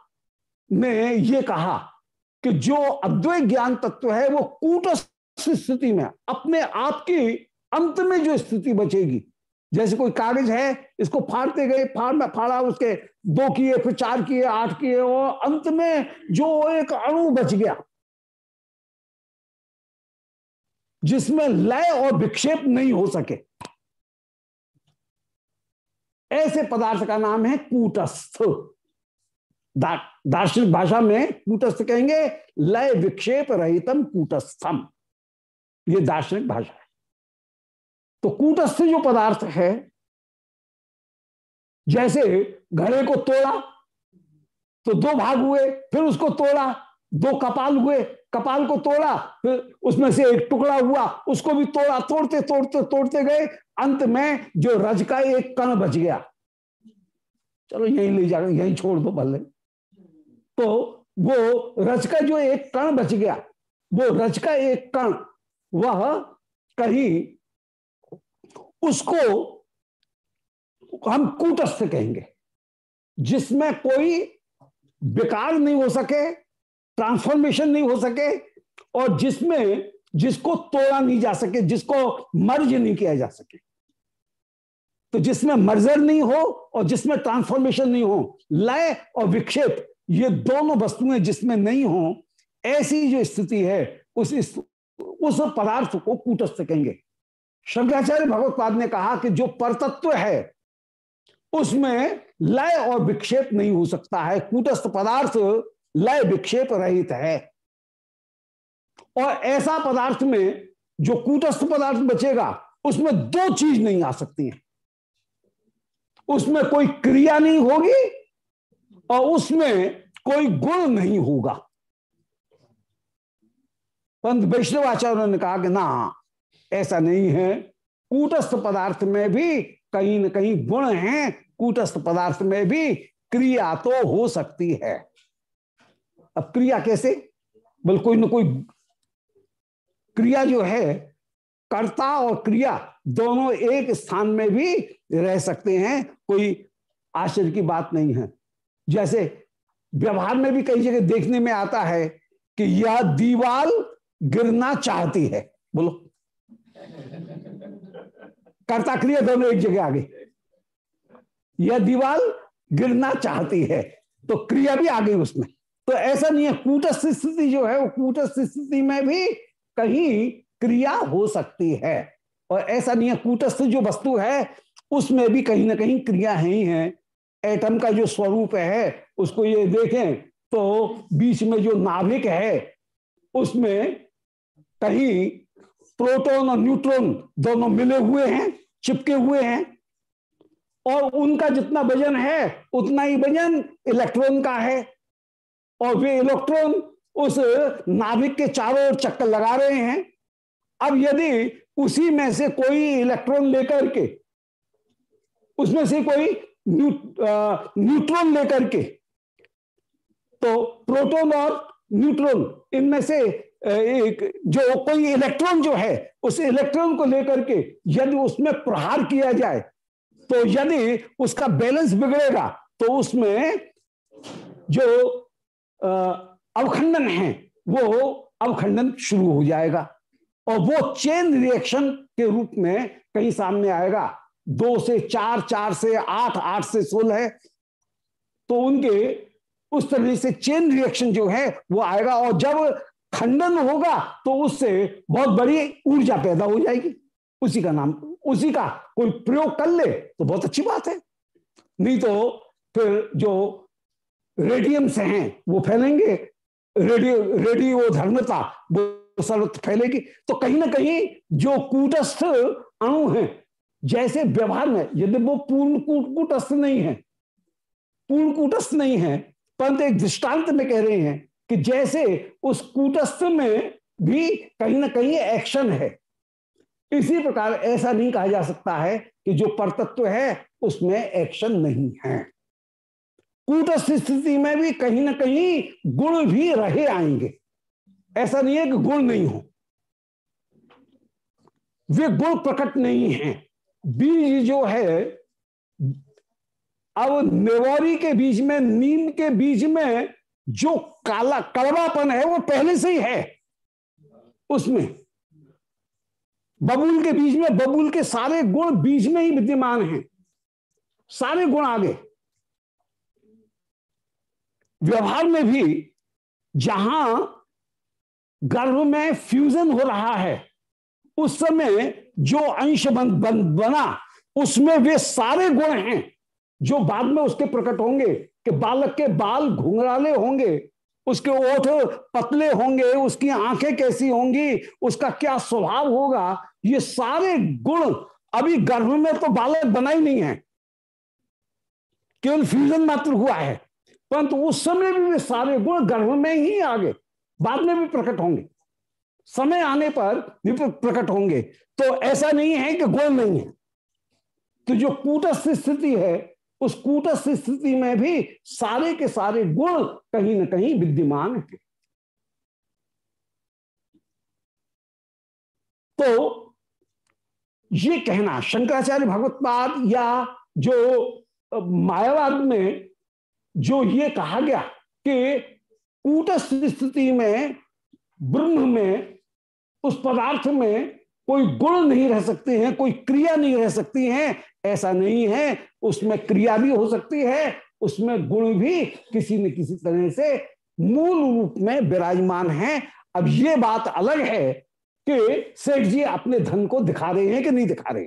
ने ये कहा कि जो अद्वैत ज्ञान तत्व है, वो कूटस्थ स्थिति में, अपने आप की अंत में जो स्थिति बचेगी। जैसे कोई कागज़ है, इसको फाड़ते गए, फाड़ में फाड़ा, उसके दो किए, फिर चार किए, आठ किए और अंत में जो एक अणु बच गया, जिसमें लय और विक्षेप नहीं हो सके। ऐसे पदार्थ का नाम है कूटस्थ। दार्शनिक भाषा में कूटस्थ कहेंगे, लय विक्षेप रहितम कूटस्थम। ये दार्शनिक भाषा है। तो कूटस्थ जो पदार्थ है, जैसे घड़े को तोड़ा तो दो भाग हुए, फिर उसको तोड़ा, दो कपाल हुए कपाल को तोड़ा, फिर उसमें से एक टुकड़ा हुआ, उसको भी तोड़ा, तोड़ते तोड़ते तोड़ते गए। अंत में जो रज का एक कण बच गया। चलो यहीं ले जाकर यहीं छोड़ दो भले तो वो रज का जो एक कण बच गया, वो रज का एक कण, वह कहीं उसको हम कूटस्थ कहेंगे, जिसमें कोई विकार नहीं हो सके ट्रांसफॉर्मेशन नहीं हो सके और जिसमें जिसको तोड़ा नहीं जा सके, जिसको मर्ज नहीं किया जा सके। तो जिसमें मर्जर नहीं हो और जिसमें ट्रांसफॉर्मेशन नहीं हो, लय और विक्षेप, ये दोनों वस्तुएँ जिसमें नहीं हो, ऐसी जो स्थिति है, उस उस पदार्थ को कूटस्थ कहेंगे। शंकराचार्य भगवतपाद ने कहा कि जो परतत्व है, उसमें लय और विक्षेप नहीं हो सकता है। कूटस्थ पदार्थ लय विक्षेप रहित है। और ऐसा पदार्थ में, जो कूटस्थ पदार्थ बचेगा, उसमें दो चीज़ नहीं आ सकती है। उसमें कोई क्रिया नहीं होगी और उसमें कोई गुण नहीं होगा। पंत वैष्णवाचार्य ने कहा कि ना, ऐसा नहीं है। कूटस्थ पदार्थ में भी कहीं ना कहीं गुण हैं, कूटस्थ पदार्थ में भी क्रिया तो हो सकती है। अब क्रिया कैसे? बोल, कोई ना कोई क्रिया जो है, कर्ता और क्रिया दोनों एक स्थान में भी रह सकते हैं, कोई आश्चर्य की बात नहीं है। जैसे व्यवहार में भी कई जगह देखने में आता है कि यह दीवाल गिरना चाहती है। बोलो। कर्ता क्रिया दोनों एक जगह आगे। यह दीवाल गिरना चाहती है तो क्रिया भी आ गई उसमें। तो ऐसा नहीं है, कूटस्थ स्थिति जो है, वो कूटस्थ स्थिति में भी कहीं क्रिया हो सकती है। और ऐसा नहीं है, कूटस्थ जो वस्तु है, उसमें भी कहीं ना कहीं क्रिया है ही है। एटम का जो स्वरूप है, उसको ये देखें तो बीच में जो नाभिक है, उसमें कहीं प्रोटॉन और न्यूट्रॉन दोनों मिले हुए हैं, चिपके हुए हैं, और उनका जितना वज़न है, उतना ही वज़न इलेक्ट्रॉन का है। और वे इलेक्ट्रॉन उस नाभिक के चारों ओर चक्कर लगा रहे हैं। अब यदि उसी में से कोई इलेक्ट्रॉन लेकर के उसमें से कोई न्यू, न्यूट्रॉन लेकर के तो प्रोटॉन और न्यूट्रॉन इनमें से एक जो कोई इलेक्ट्रॉन जो है उस इलेक्ट्रॉन को लेकर के यदि उसमें प्रहार किया जाए तो यदि उसका बैलेंस बिगड़ेगा तो उसमें जो अवखंडन है, वो अवखंडन शुरू हो जाएगा। और वो चेन रिएक्शन के रूप में कहीं सामने आएगा। दो से चार चार से आठ आठ से सोलह तो उनके उस तरह से चेन रिएक्शन जो है, वो आएगा। और जब खंडन होगा तो उससे बहुत बड़ी ऊर्जा पैदा हो जाएगी। उसी का नाम, उसी का कोई प्रयोग कर ले तो बहुत अच्छी बात है। नहीं तो फिर जो रेडियम्स हैं, वो फैलेंगे। रेडियो रेडियो धर्मता, वो सर्वत्र फैलेगी। तो कहीं ना कहीं जो कूटस्थ अणु हैं, जैसे व्यवहार में, यदि वो पूर्ण कूटस्थ नहीं है, पूर्ण कूटस्थ नहीं है, परंतु एक दृष्टांत में कह रहे हैं कि जैसे उस कूटस्थ में भी कहीं ना कहीं एक्शन है। इसी प्रकार ऐसा नहीं कहा जा सकता है कि जो परतत्व है, उसमें एक्शन नहीं है। कूटस्थ स्थिति में भी कहीं ना कहीं गुण भी रहे आएँगे। ऐसा नहीं है कि गुण नहीं हो। वे गुण प्रकट नहीं है। बीज जो है, अब नेवारी के बीज में, नीम के बीज में जो काला कड़वापन है, वो पहले से ही है। उसमें बबूल के बीज में, बबूल के सारे गुण बीज में ही विद्यमान हैं। सारे गुण आगे। व्यवहार में भी जहाँ गर्भ में फ्यूजन हो रहा है उस समय जो अंश बन, बन, बना उसमें वे सारे गुण हैं जो बाद में उसके प्रकट होंगे कि बालक के बाल घुंघराले होंगे उसके ओठ पतले होंगे उसकी आँखें कैसी होंगी उसका क्या स्वभाव होगा ये सारे गुण अभी गर्भ में तो बालक बना ही नहीं है। केवल फ्यूजन मात्र हुआ है। परंतु उस समय भी वे सारे गुण गर्भ में ही आगे, बाद में भी प्रकट होंगे। समय आने पर भी प्रकट होंगे। तो ऐसा नहीं है कि गुण नहीं है। तो जो कूटस्थ स्थिति है, उस कूटस्थ स्थिति में भी सारे के सारे गुण कहीं ना कहीं विद्यमान है। तो ये कहना शंकराचार्य भगवतपाद या जो मायावाद में जो ये कहा गया कि कूटस्थ स्थिति में, ब्रह्म में, उस पदार्थ में कोई गुण नहीं रह सकते हैं, कोई क्रिया नहीं रह सकती है। ऐसा नहीं है। उसमें क्रिया भी हो सकती है, उसमें गुण भी किसी न किसी तरह से मूल रूप में विराजमान है। अब ये बात अलग है कि सेठ जी अपने धन को दिखा रहे हैं कि नहीं दिखा रहे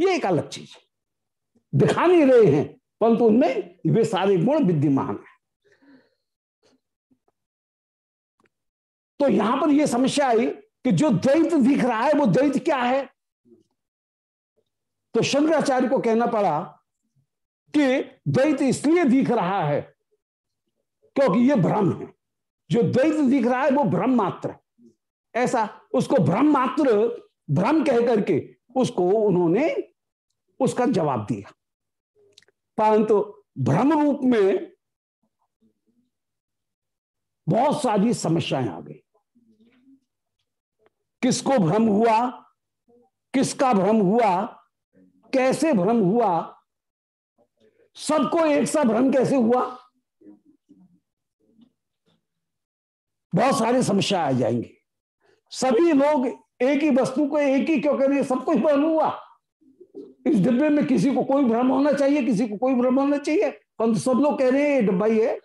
ये एक अलग चीज़ दिखा नहीं रहे हैं। परंतु उनमें वे सारे गुण विद्यमान है। तो यहाँ पर यह समस्या आई कि जो द्वैत दिख रहा है, वो द्वैत क्या है? तो शंकराचार्य को कहना पड़ा कि द्वैत इसलिए दिख रहा है क्योंकि ये भ्रम है। जो द्वैत दिख रहा है, वो भ्रम मात्र है। ऐसा उसको भ्रम मात्र भ्रम कह करके उसको उन्होंने उसका जवाब दिया। परंतु भ्रम रूप में बहुत सारी समस्याएँ आ गई। किसको भ्रम हुआ, किसका भ्रम हुआ, कैसे भ्रम हुआ, सबको एक सा भ्रम कैसे हुआ? बहुत सारी समस्या आ जाएँगी। सभी लोग एक ही वस्तु को एक ही क्यों करेंगे सब कुछ भ्रम हुआ। इस डिब्बे में किसी को कोई भ्रम होना चाहिए, किसी को कोई भ्रम होना चाहिए। परंतु सब लोग कह रहे हैं, ये डिब्बा है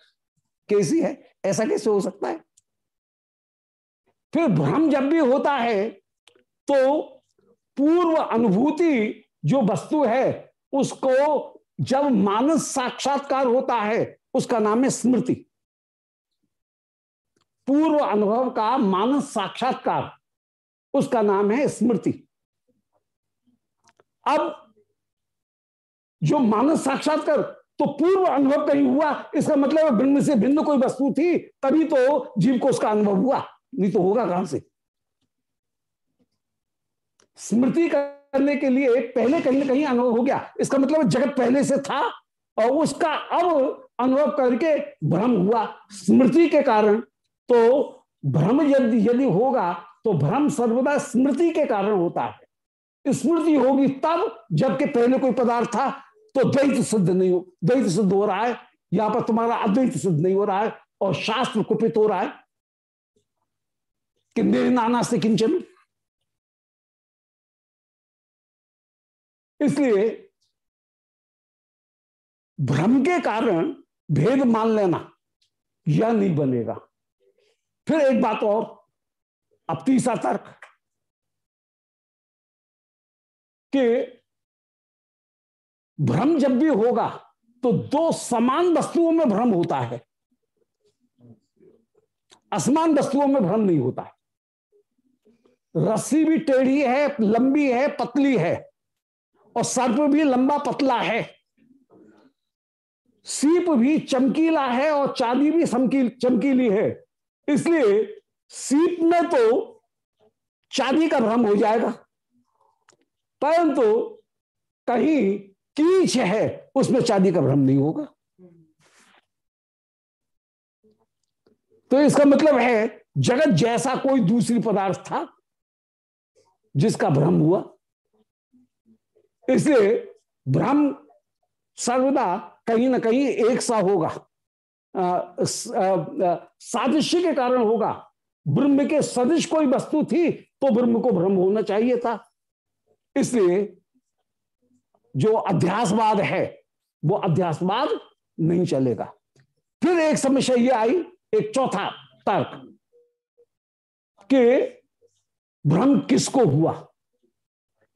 कैसी है? ऐसा कैसे हो सकता है? फिर भ्रम जब भी होता है तो पूर्व अनुभूति जो वस्तु है, उसको जब मानस साक्षात्कार होता है, उसका नाम है स्मृति। पूर्व अनुभव का मानस साक्षात्कार, उसका नाम है स्मृति। अब जो मानस साक्षात्कार तो पूर्व अनुभव कहीं हुआ। इसका मतलब ब्रह्म से भिन्न कोई वस्तु थी, तभी तो जीव को उसका अनुभव हुआ। नहीं तो होगा कहाँ से? स्मृति करने के लिए पहले कहीं ना कहीं अनुभव हो गया। इसका मतलब जगत पहले से था और उसका अब अनुभव करके भ्रम हुआ। स्मृति के कारण तो भ्रम यदि यदि होगा तो भ्रम सर्वदा स्मृति के कारण होता है। स्मृति होगी तब जबकि पहले कोई पदार्थ था तो द्वैत सिद्ध नहीं हो द्वैत सिद्ध हो रहा है, यहाँ पर तुम्हारा अद्वैत सिद्ध नहीं हो रहा है, और शास्त्र कुपित हो रहा है, कि मेरे नाना से किंचन। इसलिए भ्रम के कारण भेद मान लेना, यह नहीं बनेगा। फिर एक बात और, अब तीसरा तर्क, कि भ्रम जब भी होगा तो दो समान वस्तुओं में भ्रम होता है। असमान वस्तुओं में भ्रम नहीं होता है। रस्सी भी टेढ़ी है, लंबी है, पतली है, और सर्प भी लंबा पतला है। सीप भी चमकीला है और चांदी भी चमकीली है। इसलिए सीप में तो चांदी का भ्रम हो जाएगा। परंतु तो कहीं कीच है उसमें चांदी का भ्रम नहीं होगा। तो इसका मतलब है, जगत जैसा कोई दूसरी पदार्थ था, जिसका भ्रम हुआ। इसलिए भ्रम सर्वदा कहीं ना कहीं एक सा होगा। सादृश्य के कारण होगा। ब्रह्म के सदृश कोई वस्तु थी तो ब्रह्म को भ्रम होना चाहिए था। इसलिए जो अध्यासवाद है, वो अध्यासवाद नहीं चलेगा। फिर एक समस्या ये आई, एक चौथा तर्क कि भ्रम किसको हुआ?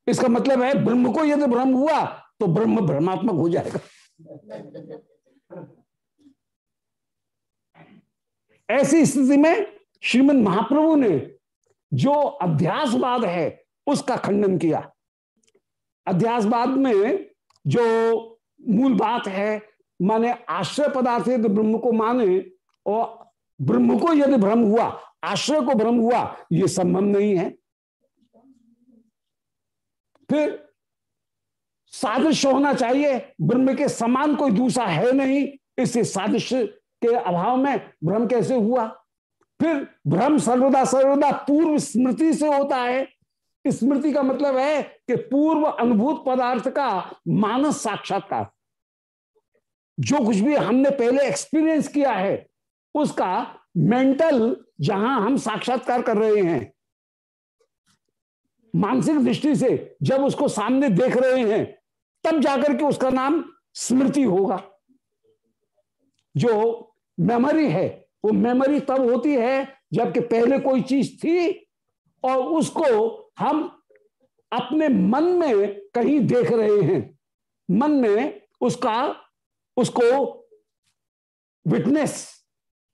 इसका मतलब है, ब्रह्म को यदि भ्रम हुआ तो ब्रह्म भ्रमात्मक हो जाएगा। ऐसी स्थिति में श्रीमद महाप्रभु ने जो अध्यासवाद है, उसका खंडन किया। अध्यासवाद में जो मूल बात है, माने आश्रय पदार्थ यदि ब्रह्म को माने और ब्रह्म को यदि भ्रम हुआ, आश्रय को भ्रम हुआ, ये संभव नहीं है। फिर सादृश्य होना चाहिए, ब्रह्म के समान कोई दूसरा है नहीं इससे सादृश्य के अभाव में भ्रम कैसे हुआ? फिर भ्रम सर्वदा सर्वदा पूर्व स्मृति से होता है स्मृति का मतलब है कि पूर्व अनुभूत पदार्थ का मानस साक्षात्कार। जो कुछ भी हमने पहले एक्सपीरियंस किया है, उसका मेंटल जहाँ हम साक्षात्कार कर रहे हैं, मानसिक दृष्टि से जब उसको सामने देख रहे हैं, तब जाकर के उसका नाम स्मृति होगा। जो मेमोरी है, वो मेमोरी तब होती है जबकि पहले कोई चीज़ थी और उसको हम अपने मन में कहीं देख रहे हैं। मन में उसका, उसको विटनेस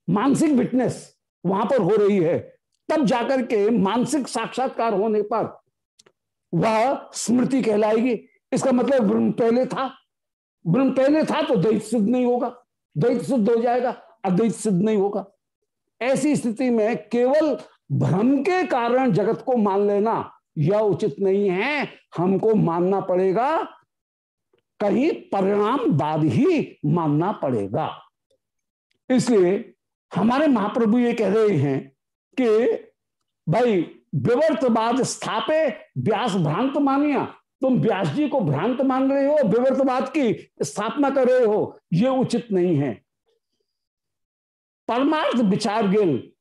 मानसिक विटनेस वहाँ पर हो रही है। तब जाकर के मानसिक साक्षात्कार होने पर वह स्मृति कहलाएगी। इसका मतलब ब्रह्म पहले था। ब्रह्म पहले था तो दैत सिद्ध नहीं होगा। द्वैत सिद्ध हो जाएगा अद्वैत सिद्ध नहीं होगा। ऐसी स्थिति में केवल भ्रम के कारण जगत को मान लेना यह उचित नहीं है, हमको मानना पड़ेगा। कहीं परिणाम बाद ही मानना पड़ेगा। इसलिए हमारे महाप्रभु ये कह रहे हैं कि, भाई विवर्तवाद स्थापे, व्यास भ्रांत मानिया। तुम व्यास जी को भ्रांत मान रहे हो विवर्तवाद की स्थापना कर रहे हो। ये उचित नहीं है। परमार्थ विचार गिल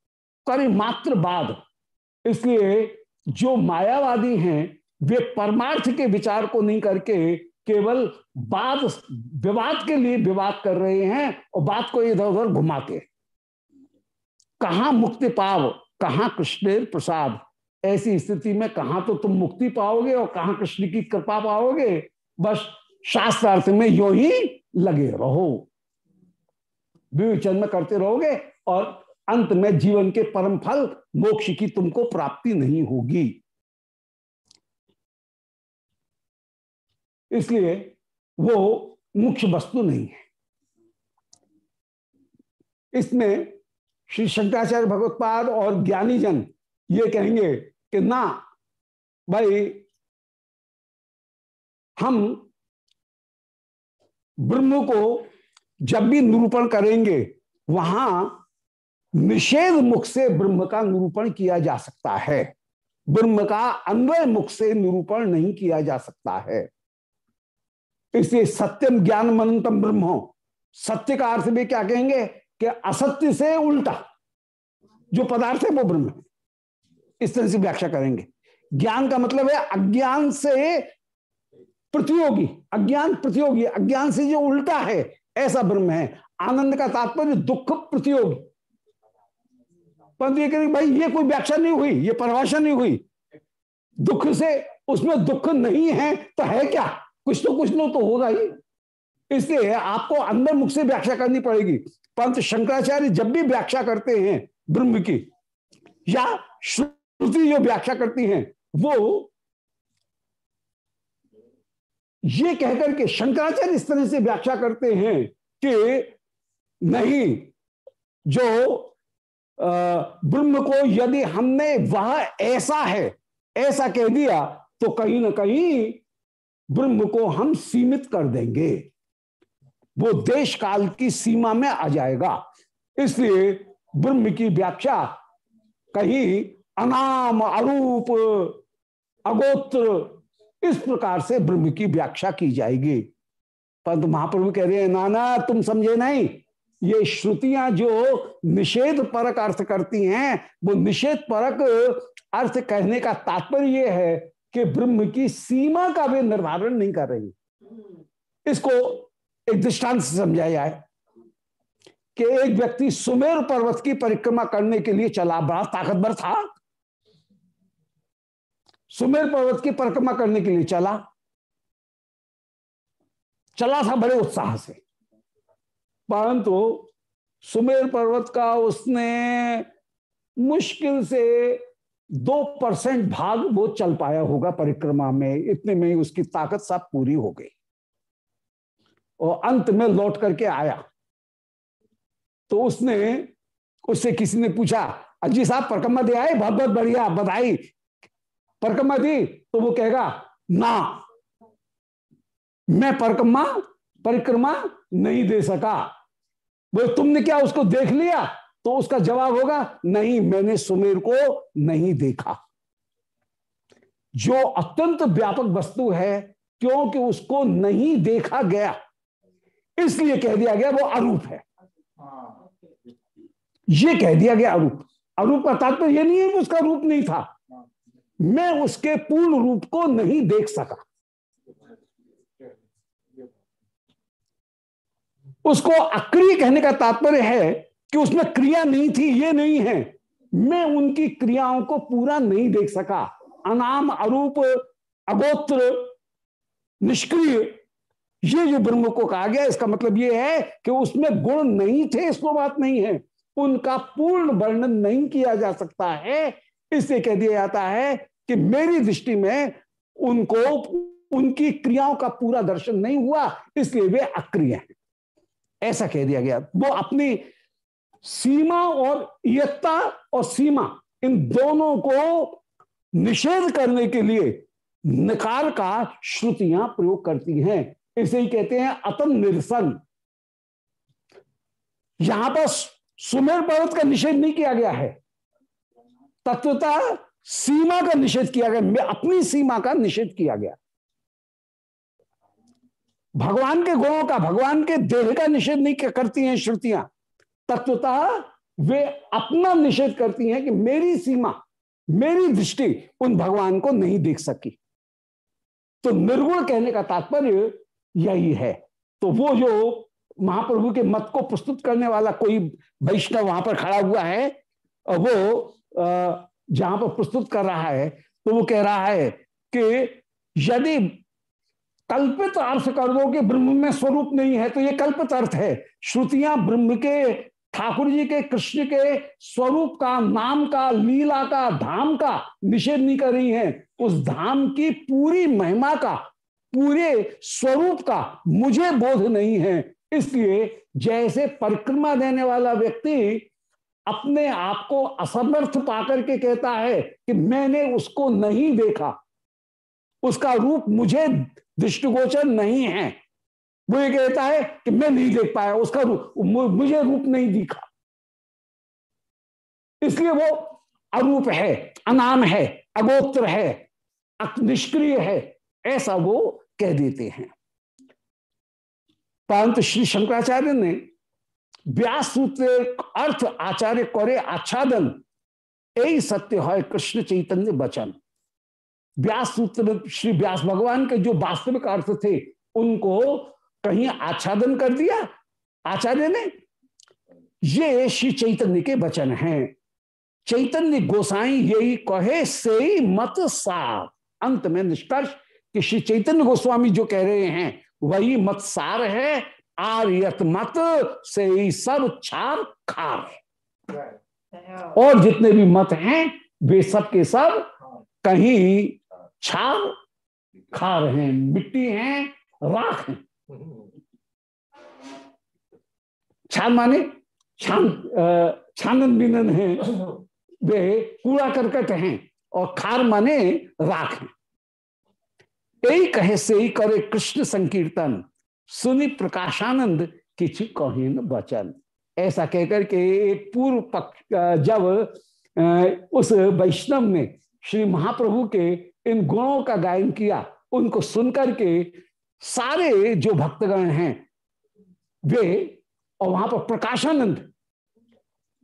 करी मात्र बाद। इसलिए जो मायावादी हैं, वे परमार्थ के विचार को नहीं करके केवल बात विवाद के लिए विवाद कर रहे हैं और बात को इधर उधर घुमा के कहा मुक्ति पाव, कहा कृष्ण प्रसाद? ऐसी स्थिति में कहा तो तुम मुक्ति पाओगे और कहा कृष्ण की कृपा पाओगे? बस शास्त्रार्थ में यो ही लगे रहो। विवेचन में करते रहोगे और अंत में जीवन के परम फल मोक्ष की तुमको प्राप्ति नहीं होगी। इसलिए वो मुख्य वस्तु नहीं है। इसमें श्री शंकराचार्य भगवत्पाद और ज्ञानी जन ये कहेंगे कि ना, भाई, हम ब्रह्म को जब भी निरूपण करेंगे, वहाँ निषेध मुख से ब्रह्म का निरूपण किया जा सकता है। ब्रह्म का अन्वय मुख से निरूपण नहीं किया जा सकता है। इसलिए सत्यम ज्ञान मनंतम ब्रह्म। सत्य का अर्थ भी क्या कहेंगे? कि असत्य से उल्टा जो पदार्थ है वो ब्रह्म है। इस तरह से व्याख्या करेंगे। ज्ञान का मतलब है अज्ञान से प्रतियोगी, अज्ञान प्रतियोगी, अज्ञान से जो उल्टा है, ऐसा ब्रह्म है। आनंद का तात्पर्य दुख प्रतियोगी। परंतु ये कहेंगे भाई, ये कोई व्याख्या नहीं हुई, ये परिभाषा नहीं हुई। दुख से उसमें दुख नहीं है तो है क्या? कुछ तो कुछ नो तो होगा ही। इसलिए आपको अंदर मुख से व्याख्या करनी पड़ेगी। परंतु शंकराचार्य जब भी व्याख्या करते हैं, ब्रह्म की, या श्रुति जो व्याख्या करती हैं, वो ये कहकर के शंकराचार्य इस तरह से व्याख्या करते हैं कि नहीं, जो ब्रह्म को यदि हमने वह ऐसा है, ऐसा कह दिया तो कहीं ना कहीं ब्रह्म को हम सीमित कर देंगे। वो देश काल की सीमा में आ जाएगा। इसलिए ब्रह्म की व्याख्या कहीं, अनाम, अरूप, अगोत्र, इस प्रकार से ब्रह्म की व्याख्या की जाएगी। परंतु महाप्रभु कह रहे हैं, नाना, तुम समझे नहीं? ये श्रुतियाँ जो निषेध परक अर्थ करती हैं, वो निषेध परक अर्थ कहने का तात्पर्य यह है कि ब्रह्म की सीमा का वे निर्धारण नहीं कर रही। इसको एक दृष्टांत से समझाया जाए कि एक व्यक्ति सुमेर पर्वत की परिक्रमा करने के लिए चला, बड़ा ताकतवर था। सुमेर पर्वत की परिक्रमा करने के लिए चला। चला था बड़े उत्साह से। परंतु सुमेर पर्वत का उसने मुश्किल से दो परसेंट भाग वो चल पाया होगा परिक्रमा में। इतने में उसकी ताकत सब पूरी हो गई। और अंत में लौट करके आया। तो उसने, उससे किसी ने पूछा, अजी साहब, परिक्रमा दे आए? बहुत बहुत बढ़िया, बधाई। परिक्रमा दी? तो वो कहेगा, ना। मैं परिक्रमा परिक्रमा नहीं दे सका। वो तुमने क्या उसको देख लिया? तो उसका जवाब होगा, नहीं, मैंने सुमेर को नहीं देखा। जो अत्यंत व्यापक वस्तु है, क्योंकि उसको नहीं देखा गया, इसलिए कह दिया गया वो अरूप है। ये कह दिया गया अरूप। अरूप का तात्पर्य यह नहीं है कि उसका रूप नहीं था। मैं उसके पूर्ण रूप को नहीं देख सका। उसको अक्रिय कहने का तात्पर्य है कि उसमें क्रिया नहीं थी, ये नहीं है। मैं उनकी क्रियाओं को पूरा नहीं देख सका। अनाम अरूप, अगोत्र, निष्क्रिय। ये जो ब्रह्म को कहा गया, इसका मतलब ये है कि उसमें गुण नहीं थे, इसको बात नहीं है। उनका पूर्ण वर्णन नहीं किया जा सकता है। इससे कह दिया जाता है कि मेरी दृष्टि में उनको, उनकी क्रियाओं का पूरा दर्शन नहीं हुआ, इसलिए वे अक्रिय हैं। ऐसा कह दिया गया। वो अपनी सीमा और यत्ता और सीमा, इन दोनों को निषेध करने के लिए निकार का श्रुतियाँ प्रयोग करती हैं। इसे ही कहते हैं अतन निरसन। यहाँ पर सुमेर पर्वत का निषेध नहीं किया गया है। तत्वता सीमा का निषेध किया गया। अपनी सीमा का निषेध किया गया। भगवान के गुणों का, भगवान के देह का निषेध नहीं करती हैं श्रुतियाँ? तत्वतः वे अपना निषेध करती हैं कि मेरी सीमा, मेरी दृष्टि उन भगवान को नहीं देख सकी। तो निर्गुण कहने का तात्पर्य यही है। तो वो जो महाप्रभु के मत को प्रस्तुत करने वाला कोई वैष्णव वहाँ पर खड़ा हुआ है, और वो जहाँ पर प्रस्तुत कर रहा है तो वो कह रहा है कि यदि कल्पित अर्थ कर दो कि ब्रह्म में स्वरूप नहीं है तो ये कल्पित अर्थ है। श्रुतियाँ ब्रह्म के, ठाकुर जी के, कृष्ण के स्वरूप का, नाम का, लीला का, धाम का निषेध नहीं कर रही हैं। उस धाम की पूरी महिमा का, पूरे स्वरूप का मुझे बोध नहीं है। इसलिए जैसे परिक्रमा देने वाला व्यक्ति अपने आप को असमर्थ पाकर के कहता है कि मैंने उसको नहीं देखा। उसका रूप मुझे दृष्टिगोचर नहीं है। वो ये कहता है कि मैं नहीं देख पाया, उसका रूप मुझे रूप नहीं दिखा। इसलिए वो अरूप है अनाम है अगोत्र है निष्क्रिय है, ऐसा वो कह देते हैं। परंतु श्री शंकराचार्य ने व्यास सूत्र अर्थ आचार्य करे आच्छादन यही सत्य है कृष्ण चैतन्य वचन। व्यास सूत्र श्री व्यास भगवान के जो वास्तविक अर्थ थे उनको कहीं आच्छादन कर दिया? आचार्य ने? ये श्री चैतन्य के वचन हैं। चैतन्य गोसाई यही कहे से मत सार। अंत में निष्कर्ष कि श्री चैतन्य गोस्वामी जो कह रहे हैं वही मत सार है आर्यत मत से ही सब छार खार। और जितने भी मत हैं वे सब के सब कहीं छार खा रहे हैं, मिट्टी हैं, राख हैं। छान माने छान छानन बीनन है, वे कूड़ा करकट हैं, और खार माने राख हैं। यही कहे से ही करे कृष्ण संकीर्तन, सुनि प्रकाशानंद किच कहीन वचन। ऐसा कहकर के एक पूर्व पक्ष जब उस वैष्णव ने श्री महाप्रभु के इन गुणों का गायन किया, उनको सुनकर के सारे जो भक्तगण हैं, वे, और वहाँ पर प्रकाशानंद,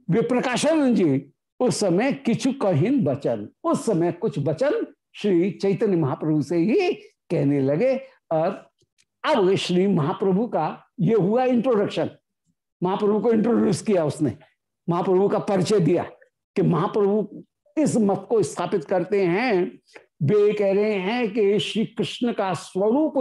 वे प्रकाशानंद जी, उस समय किचु कहीन वचन उस समय कुछ वचन श्री चैतन्य महाप्रभु से ही कहने लगे, और अब श्री महाप्रभु का ये हुआ इंट्रोडक्शन महाप्रभु को इंट्रोड्यूस किया उसने, महाप्रभु का परिचय दिया कि महाप्रभु इस मत को स्थापित करते हैं वे कह रहे हैं कि श्री कृष्ण का स्वरूप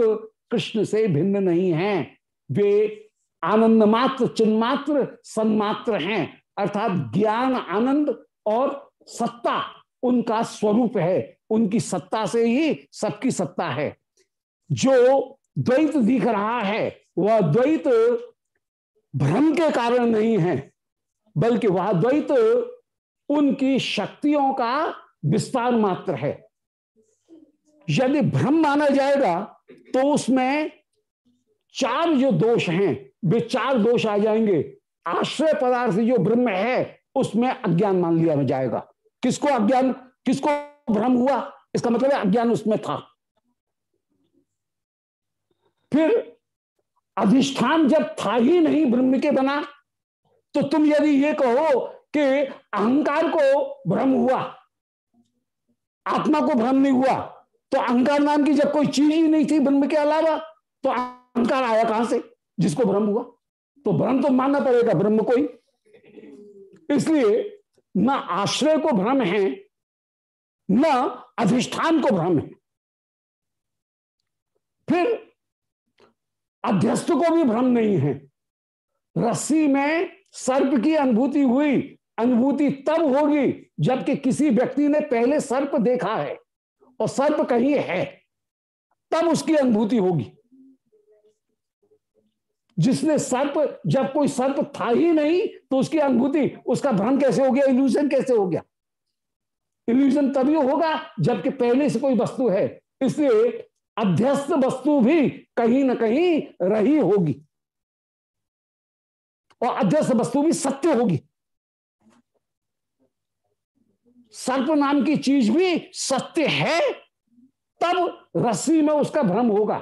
कृष्ण से भिन्न नहीं है। वे आनंद मात्र, चिन्मात्र, सन्मात्र हैं। अर्थात ज्ञान, आनंद और सत्ता उनका स्वरूप है। उनकी सत्ता से ही सबकी सत्ता है। जो द्वैत दिख रहा है, वह द्वैत भ्रम के कारण नहीं है, बल्कि वह द्वैत उनकी शक्तियों का विस्तार मात्र है। यदि भ्रम माना जाएगा तो उसमें चार जो दोष हैं, वे चार दोष आ जाएँगे। आश्रय पदार्थ जो ब्रह्म है, उसमें अज्ञान मान लिया जाएगा। किसको अज्ञान, किसको भ्रम हुआ? इसका मतलब है अज्ञान उसमें था। फिर अधिष्ठान जब था ही नहीं, ब्रह्म के बना तो तुम यदि ये कहो कि अहंकार को भ्रम हुआ, आत्मा को भ्रम नहीं हुआ तो अहंकार नाम की जब कोई चीज़ ही नहीं थी ब्रह्म के अलावा तो अहंकार आया कहाँ से? जिसको भ्रम हुआ। तो भ्रम तो मानना पड़ेगा ब्रह्म को ही इसलिए न आश्रय को भ्रम है, न अधिष्ठान को भ्रम है। फिर अध्यस्त को भी भ्रम नहीं है। रस्सी में सर्प की अनुभूति हुई, अनुभूति तब होगी जबकि किसी व्यक्ति ने पहले सर्प देखा है। और सर्प कहीं है, तब उसकी अनुभूति होगी। जिसने सर्प, जब कोई सर्प था ही नहीं तो उसकी अनुभूति, उसका भ्रम कैसे हो गया इल्यूजन कैसे हो गया? इल्यूजन तभी होगा, जबकि पहले से कोई वस्तु है। इसलिए अध्यस्त वस्तु भी कहीं ना कहीं रही होगी। और अध्यस्त वस्तु भी सत्य होगी। सर्प नाम की चीज़ भी सत्य है, तब रस्सी में उसका भ्रम होगा।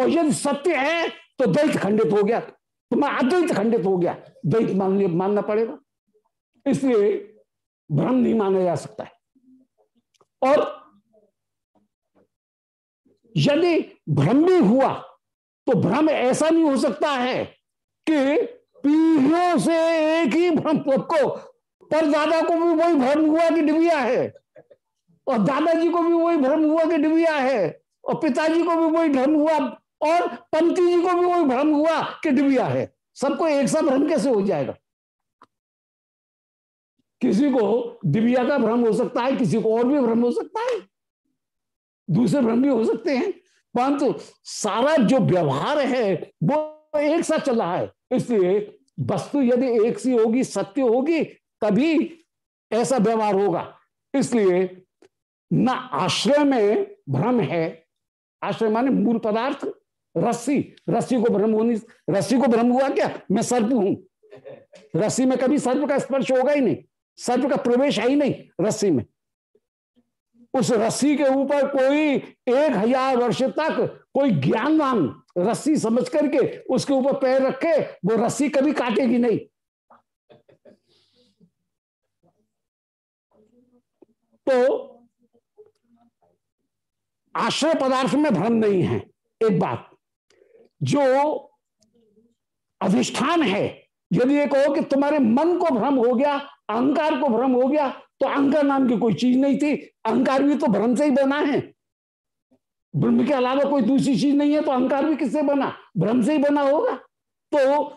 और यदि सत्य है तो द्वैत खंडित हो गया। तो मैं अद्वैत खंडित हो गया। मान मानना पड़ेगा। इसलिए भ्रम नहीं माना जा सकता है। और यदि भ्रम भी हुआ तो भ्रम ऐसा नहीं हो सकता है कि पीढ़ियों से एक ही भ्रम को पर दादा को भी वही भ्रम हुआ कि डिबिया है। और दादाजी को भी वही भ्रम हुआ कि डिबिया है। और पिताजी को भी वही भ्रम हुआ और पंती जी को भी वही भ्रम हुआ कि डिबिया है। सबको एक सा भ्रम कैसे हो जाएगा? किसी को डिबिया का भ्रम हो सकता है, किसी को और भी भ्रम हो सकता है। दूसरे भ्रम भी हो सकते हैं। परंतु सारा जो व्यवहार है, वो एक साथ चल रहा है। इसलिए वस्तु यदि एक सी होगी, सत्य होगी तभी ऐसा व्यवहार होगा। इसलिए न आश्रय में भ्रम है। आश्रय माने मूल पदार्थ, रस्सी। रस्सी को भ्रम होनी रस्सी को भ्रम हुआ क्या? मैं सर्प हूँ। रस्सी में कभी सर्प का स्पर्श होगा ही नहीं। सर्प का प्रवेश है ही नहीं रस्सी में। उस रस्सी के ऊपर कोई एक हज़ार वर्ष तक कोई ज्ञानवान रस्सी समझ करके उसके ऊपर पैर रखे, वो रस्सी कभी काटेगी नहीं। तो आश्रय पदार्थ में भ्रम नहीं है। एक बात, जो अधिष्ठान है, यदि ये कहो कि तुम्हारे मन को भ्रम हो गया, अहंकार को भ्रम हो गया तो अहंकार नाम की कोई चीज़ नहीं थी। अहंकार भी तो भ्रम से ही बना है। ब्रह्म के अलावा कोई दूसरी चीज़ नहीं है तो अहंकार भी किससे बना? भ्रम से ही बना होगा। तो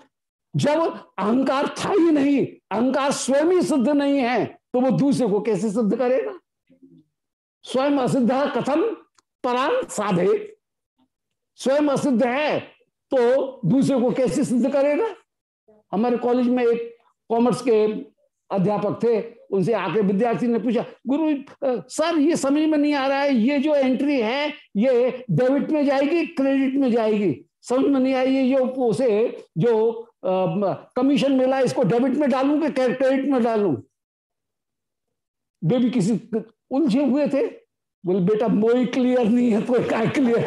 जब अहंकार था ही नहीं, अहंकार स्वयं ही सिद्ध नहीं है तो वो दूसरे को कैसे सिद्ध करेगा? स्वयं असिद्ध कथम परान साधे। स्वयं असिद्ध है तो दूसरे को कैसे सिद्ध करेगा? हमारे कॉलेज में एक कॉमर्स के अध्यापक थे, उनसे आके विद्यार्थी ने पूछा, गुरु सर, ये समझ में नहीं आ रहा है, ये जो एंट्री है, ये डेबिट में जाएगी क्रेडिट में जाएगी? समझ में नहीं आई ये जो उसे जो कमीशन मिला, इसको डेबिट में डालूं कि क्रेडिट में डालूं? वे भी किसी उलझे हुए थे। बोले, बेटा, मोई क्लियर नहीं है तो क्या क्लियर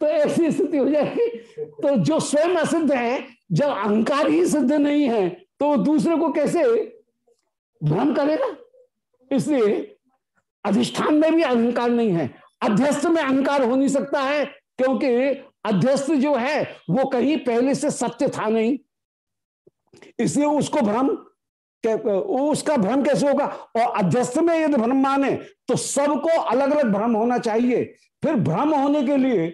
तो ऐसी स्थिति हो जाएगी। तो जो स्वयं असिद्ध है, जब अहंकार ही सिद्ध नहीं है तो दूसरे को कैसे भ्रम करेगा? इसलिए अधिष्ठान में भी अहंकार नहीं है। अध्यस्त में अहंकार हो नहीं सकता है, क्योंकि अध्यस्त जो है, वो कहीं पहले से सत्य था नहीं। इसलिए उसको भ्रम उसका भ्रम कैसे होगा? और अध्यस्त में यदि भ्रम माने तो सबको अलग अलग भ्रम होना चाहिए। फिर भ्रम होने के लिए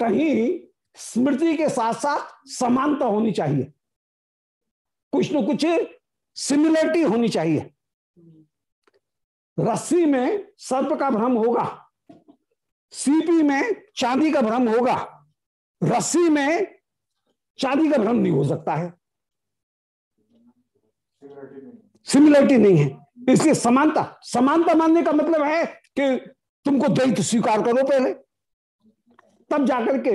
कहीं स्मृति के साथ साथ समानता होनी चाहिए। कुछ न कुछ सिमिलरिटी होनी चाहिए। रस्सी में सर्प का भ्रम होगा। सीपी में चांदी का भ्रम होगा। रस्सी में चांदी का भ्रम नहीं हो सकता है। सिमिलरिटी नहीं है। इसलिए समानता समानता मानने का मतलब है कि तुमको द्वैत स्वीकार करो पहले। तब जाकर के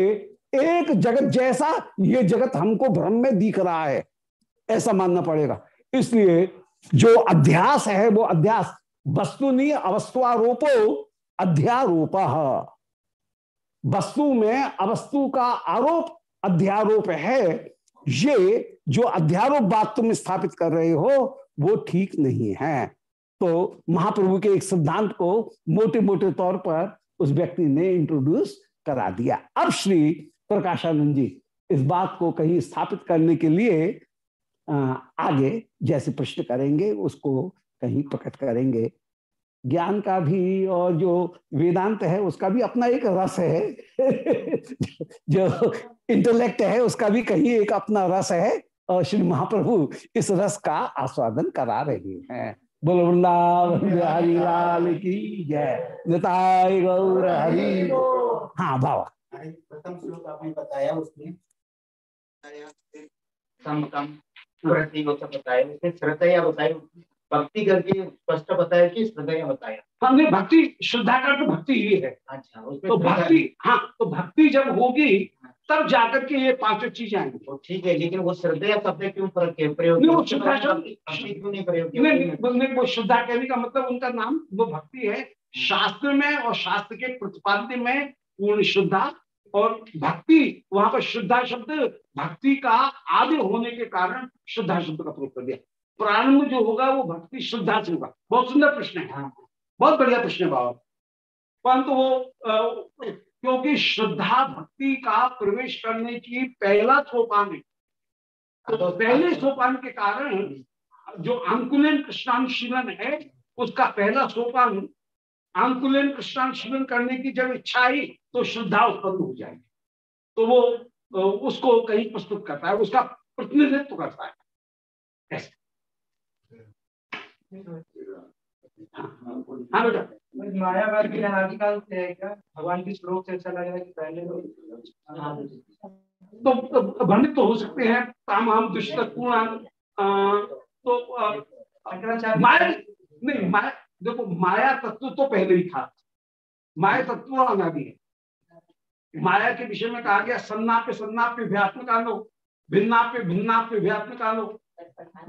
एक जगत जैसा ये जगत हमको भ्रम में दिख रहा है, ऐसा मानना पड़ेगा। इसलिए जो अध्यास है, वो अध्यास वस्तु नहीं अवस्तुआरोपो अध्यारोप। वस्तु में अवस्तु का आरोप अध्यारोप है, ये जो अध्यारोप बात तुम स्थापित कर रहे हो, वो ठीक नहीं है। तो महाप्रभु के एक सिद्धांत को मोटे मोटे तौर पर उस व्यक्ति ने इंट्रोड्यूस करा दिया। अब श्री प्रकाशानंद जी, इस बात को कहीं स्थापित करने के लिए आगे जैसे प्रश्न करेंगे, उसको कहीं प्रकट करेंगे। ज्ञान का भी और जो वेदांत है, उसका भी अपना एक रस है। *laughs* जो इंटेलेक्ट है, उसका भी कहीं एक अपना रस है। और श्री महाप्रभु इस रस का आस्वादन करा रहे हैं। बोल लाल की जय। निताय गौर हरि हाँ बाबा प्रथम श्लोक आपने बताया बताया बताया भक्ति करके स्पष्ट बताया कि श्रद्धया बताया। हमने भक्ति श्रद्धा का तो भक्ति ही है। अच्छा तो भक्ति हाँ तो भक्ति जब होगी तब जाकर के ये पाँचों चीज़ें आएँगी। तो ठीक है लेकिन वो श्रद्धया शब्द क्यों फ़र्क है? प्रयोग नहीं वो श्रद्धा शब्द क्यों नहीं प्रयोग नहीं वो श्रद्धा कहने का मतलब उनका नाम वो भक्ति है। शास्त्र में और शास्त्र के प्रतिपाद्य में पूर्ण श्रद्धा और भक्ति वहाँ पर श्रद्धा शब्द भक्ति का आदि होने के कारण श्रद्धा शब्द का प्रयोग कर दिया। प्रारंभ जो होगा वो भक्ति श्रद्धा से होगा। बहुत सुंदर प्रश्न है। बहुत बढ़िया प्रश्न है बाबा। परंतु वो क्योंकि श्रद्धा भक्ति का प्रवेश करने की पहला सोपान है। तो पहले सोपान के कारण जो अंकुलन कृष्णानुशीलन है उसका पहला सोपान अंकुलन कृष्णानुशीलन करने की जब इच्छा आई तो श्रद्धा उत्पन्न हो जाएगी। तो वो उसको कहीं प्रस्तुत करता है उसका प्रतिनिधित्व करता है। ऐसे हाँ बेटा मायावाद की अनादिकाल से है क्या भगवान की श्लोक से ऐसा लग रहा है कि पहले तो, तो भ्रमित तो हो सकते हैं ताम दुष्ट पूर्ण तो माया नहीं माया देखो माया तत्व तो पहले ही था। माया तत्व अनादि है। माया के विषय में कहा गया सन्नाप्य सन्नाप्य व्यात्मक आलो भिन्नाप्य भिन्नाप्य व्यात्मक आलो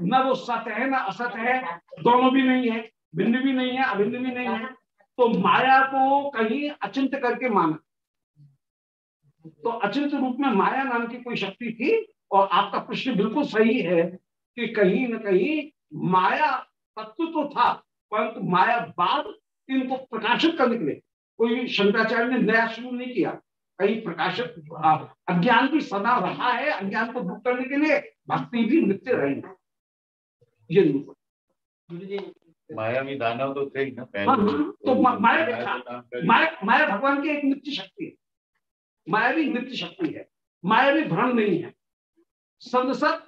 न वो सत्य है ना? असत है? दोनों भी नहीं है, भिन्न भी नहीं है, अभिन्न भी नहीं है। तो माया को कहीं अचिंत करके माना। तो अचिंत रूप में माया नाम की कोई शक्ति थी? और आपका प्रश्न बिल्कुल सही है कि कहीं ना कहीं माया तत्व तो था, परंतु माया बाद इनको प्रकाशित करने के लिए कोई शंकराचार्य ने नया शुरू नहीं किया। कहीं प्रकाशित, अज्ञान भी सदा रहा है, अज्ञान को दूर करने के लिए भक्ति भी नित्य रहेगी ये माया में दानव तो थे ना पहले हाँ, हाँ, तो माया माया माया भगवान की एक नित्य शक्ति है माया भी नित्य शक्ति है माया भी भ्रम नहीं है सदसत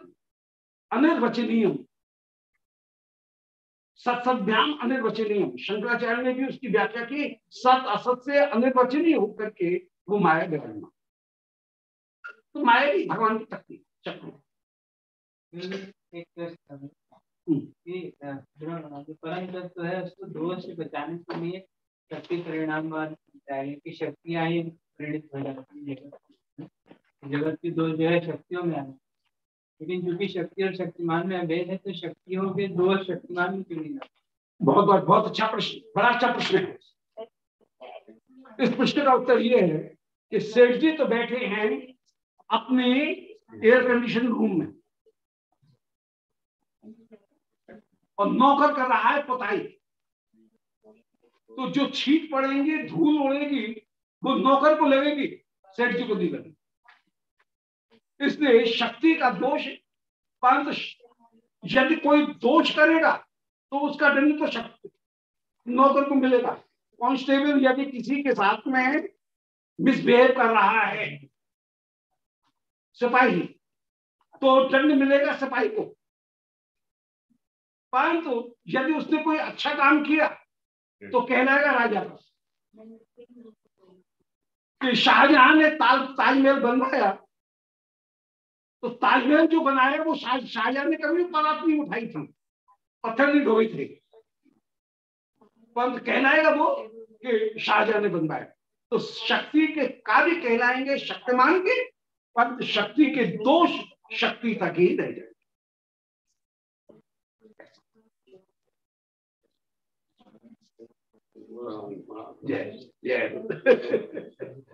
अनिर्वचनीय सत्सद्याम अनिर्वचनीय शंकराचार्य ने भी उसकी व्याख्या की सत असत से अनिर्वचनीय होकर के वो माया विवरण तो माया भी भगवान की शक्ति शक्ति है दोष जगत की दो जो है शक्तियों में आने लेकिन चूँकि शक्ति और शक्तिमान में अभेद है तो शक्तियों के दो शक्तिमान में क्यों नहीं बहुत बहुत बहुत अच्छा प्रश्न, बड़ा अच्छा प्रश्न है। इस प्रश्न का उत्तर ये है कि सेठ जी तो बैठे हैं अपने एयर कंडीशन रूम में। और नौकर कर रहा है पुताई। तो जो छीट पड़ेंगे, धूल उड़ेगी, वो नौकर को लगेगी, सेठ जी को नहीं लगेगी इसलिए शक्ति का दोष परंतु यदि कोई दोष करेगा तो उसका दंड तो शक्ति नौकर को मिलेगा। कांस्टेबल यदि किसी के साथ में मिसबिहेव कर रहा है, सिपाही तो दंड मिलेगा सिपाही को। परंतु यदि उसने कोई अच्छा काम किया तो कहलाएगा राजा का कि शाहजहां ने ताज ताजमहल बनवाया। तो ताजमहल जो बनाया वो शाहजहां ने कभी बारात नहीं उठाई थी। पत्थर नहीं ढोई थे। पंत कहलाएगा वो कि शाहजहां ने बनवाया। तो शक्ति के कार्य कहलाएँगे शक्तिमान के पंत शक्ति के दोष शक्ति तक ही रह जाए जय जय *laughs*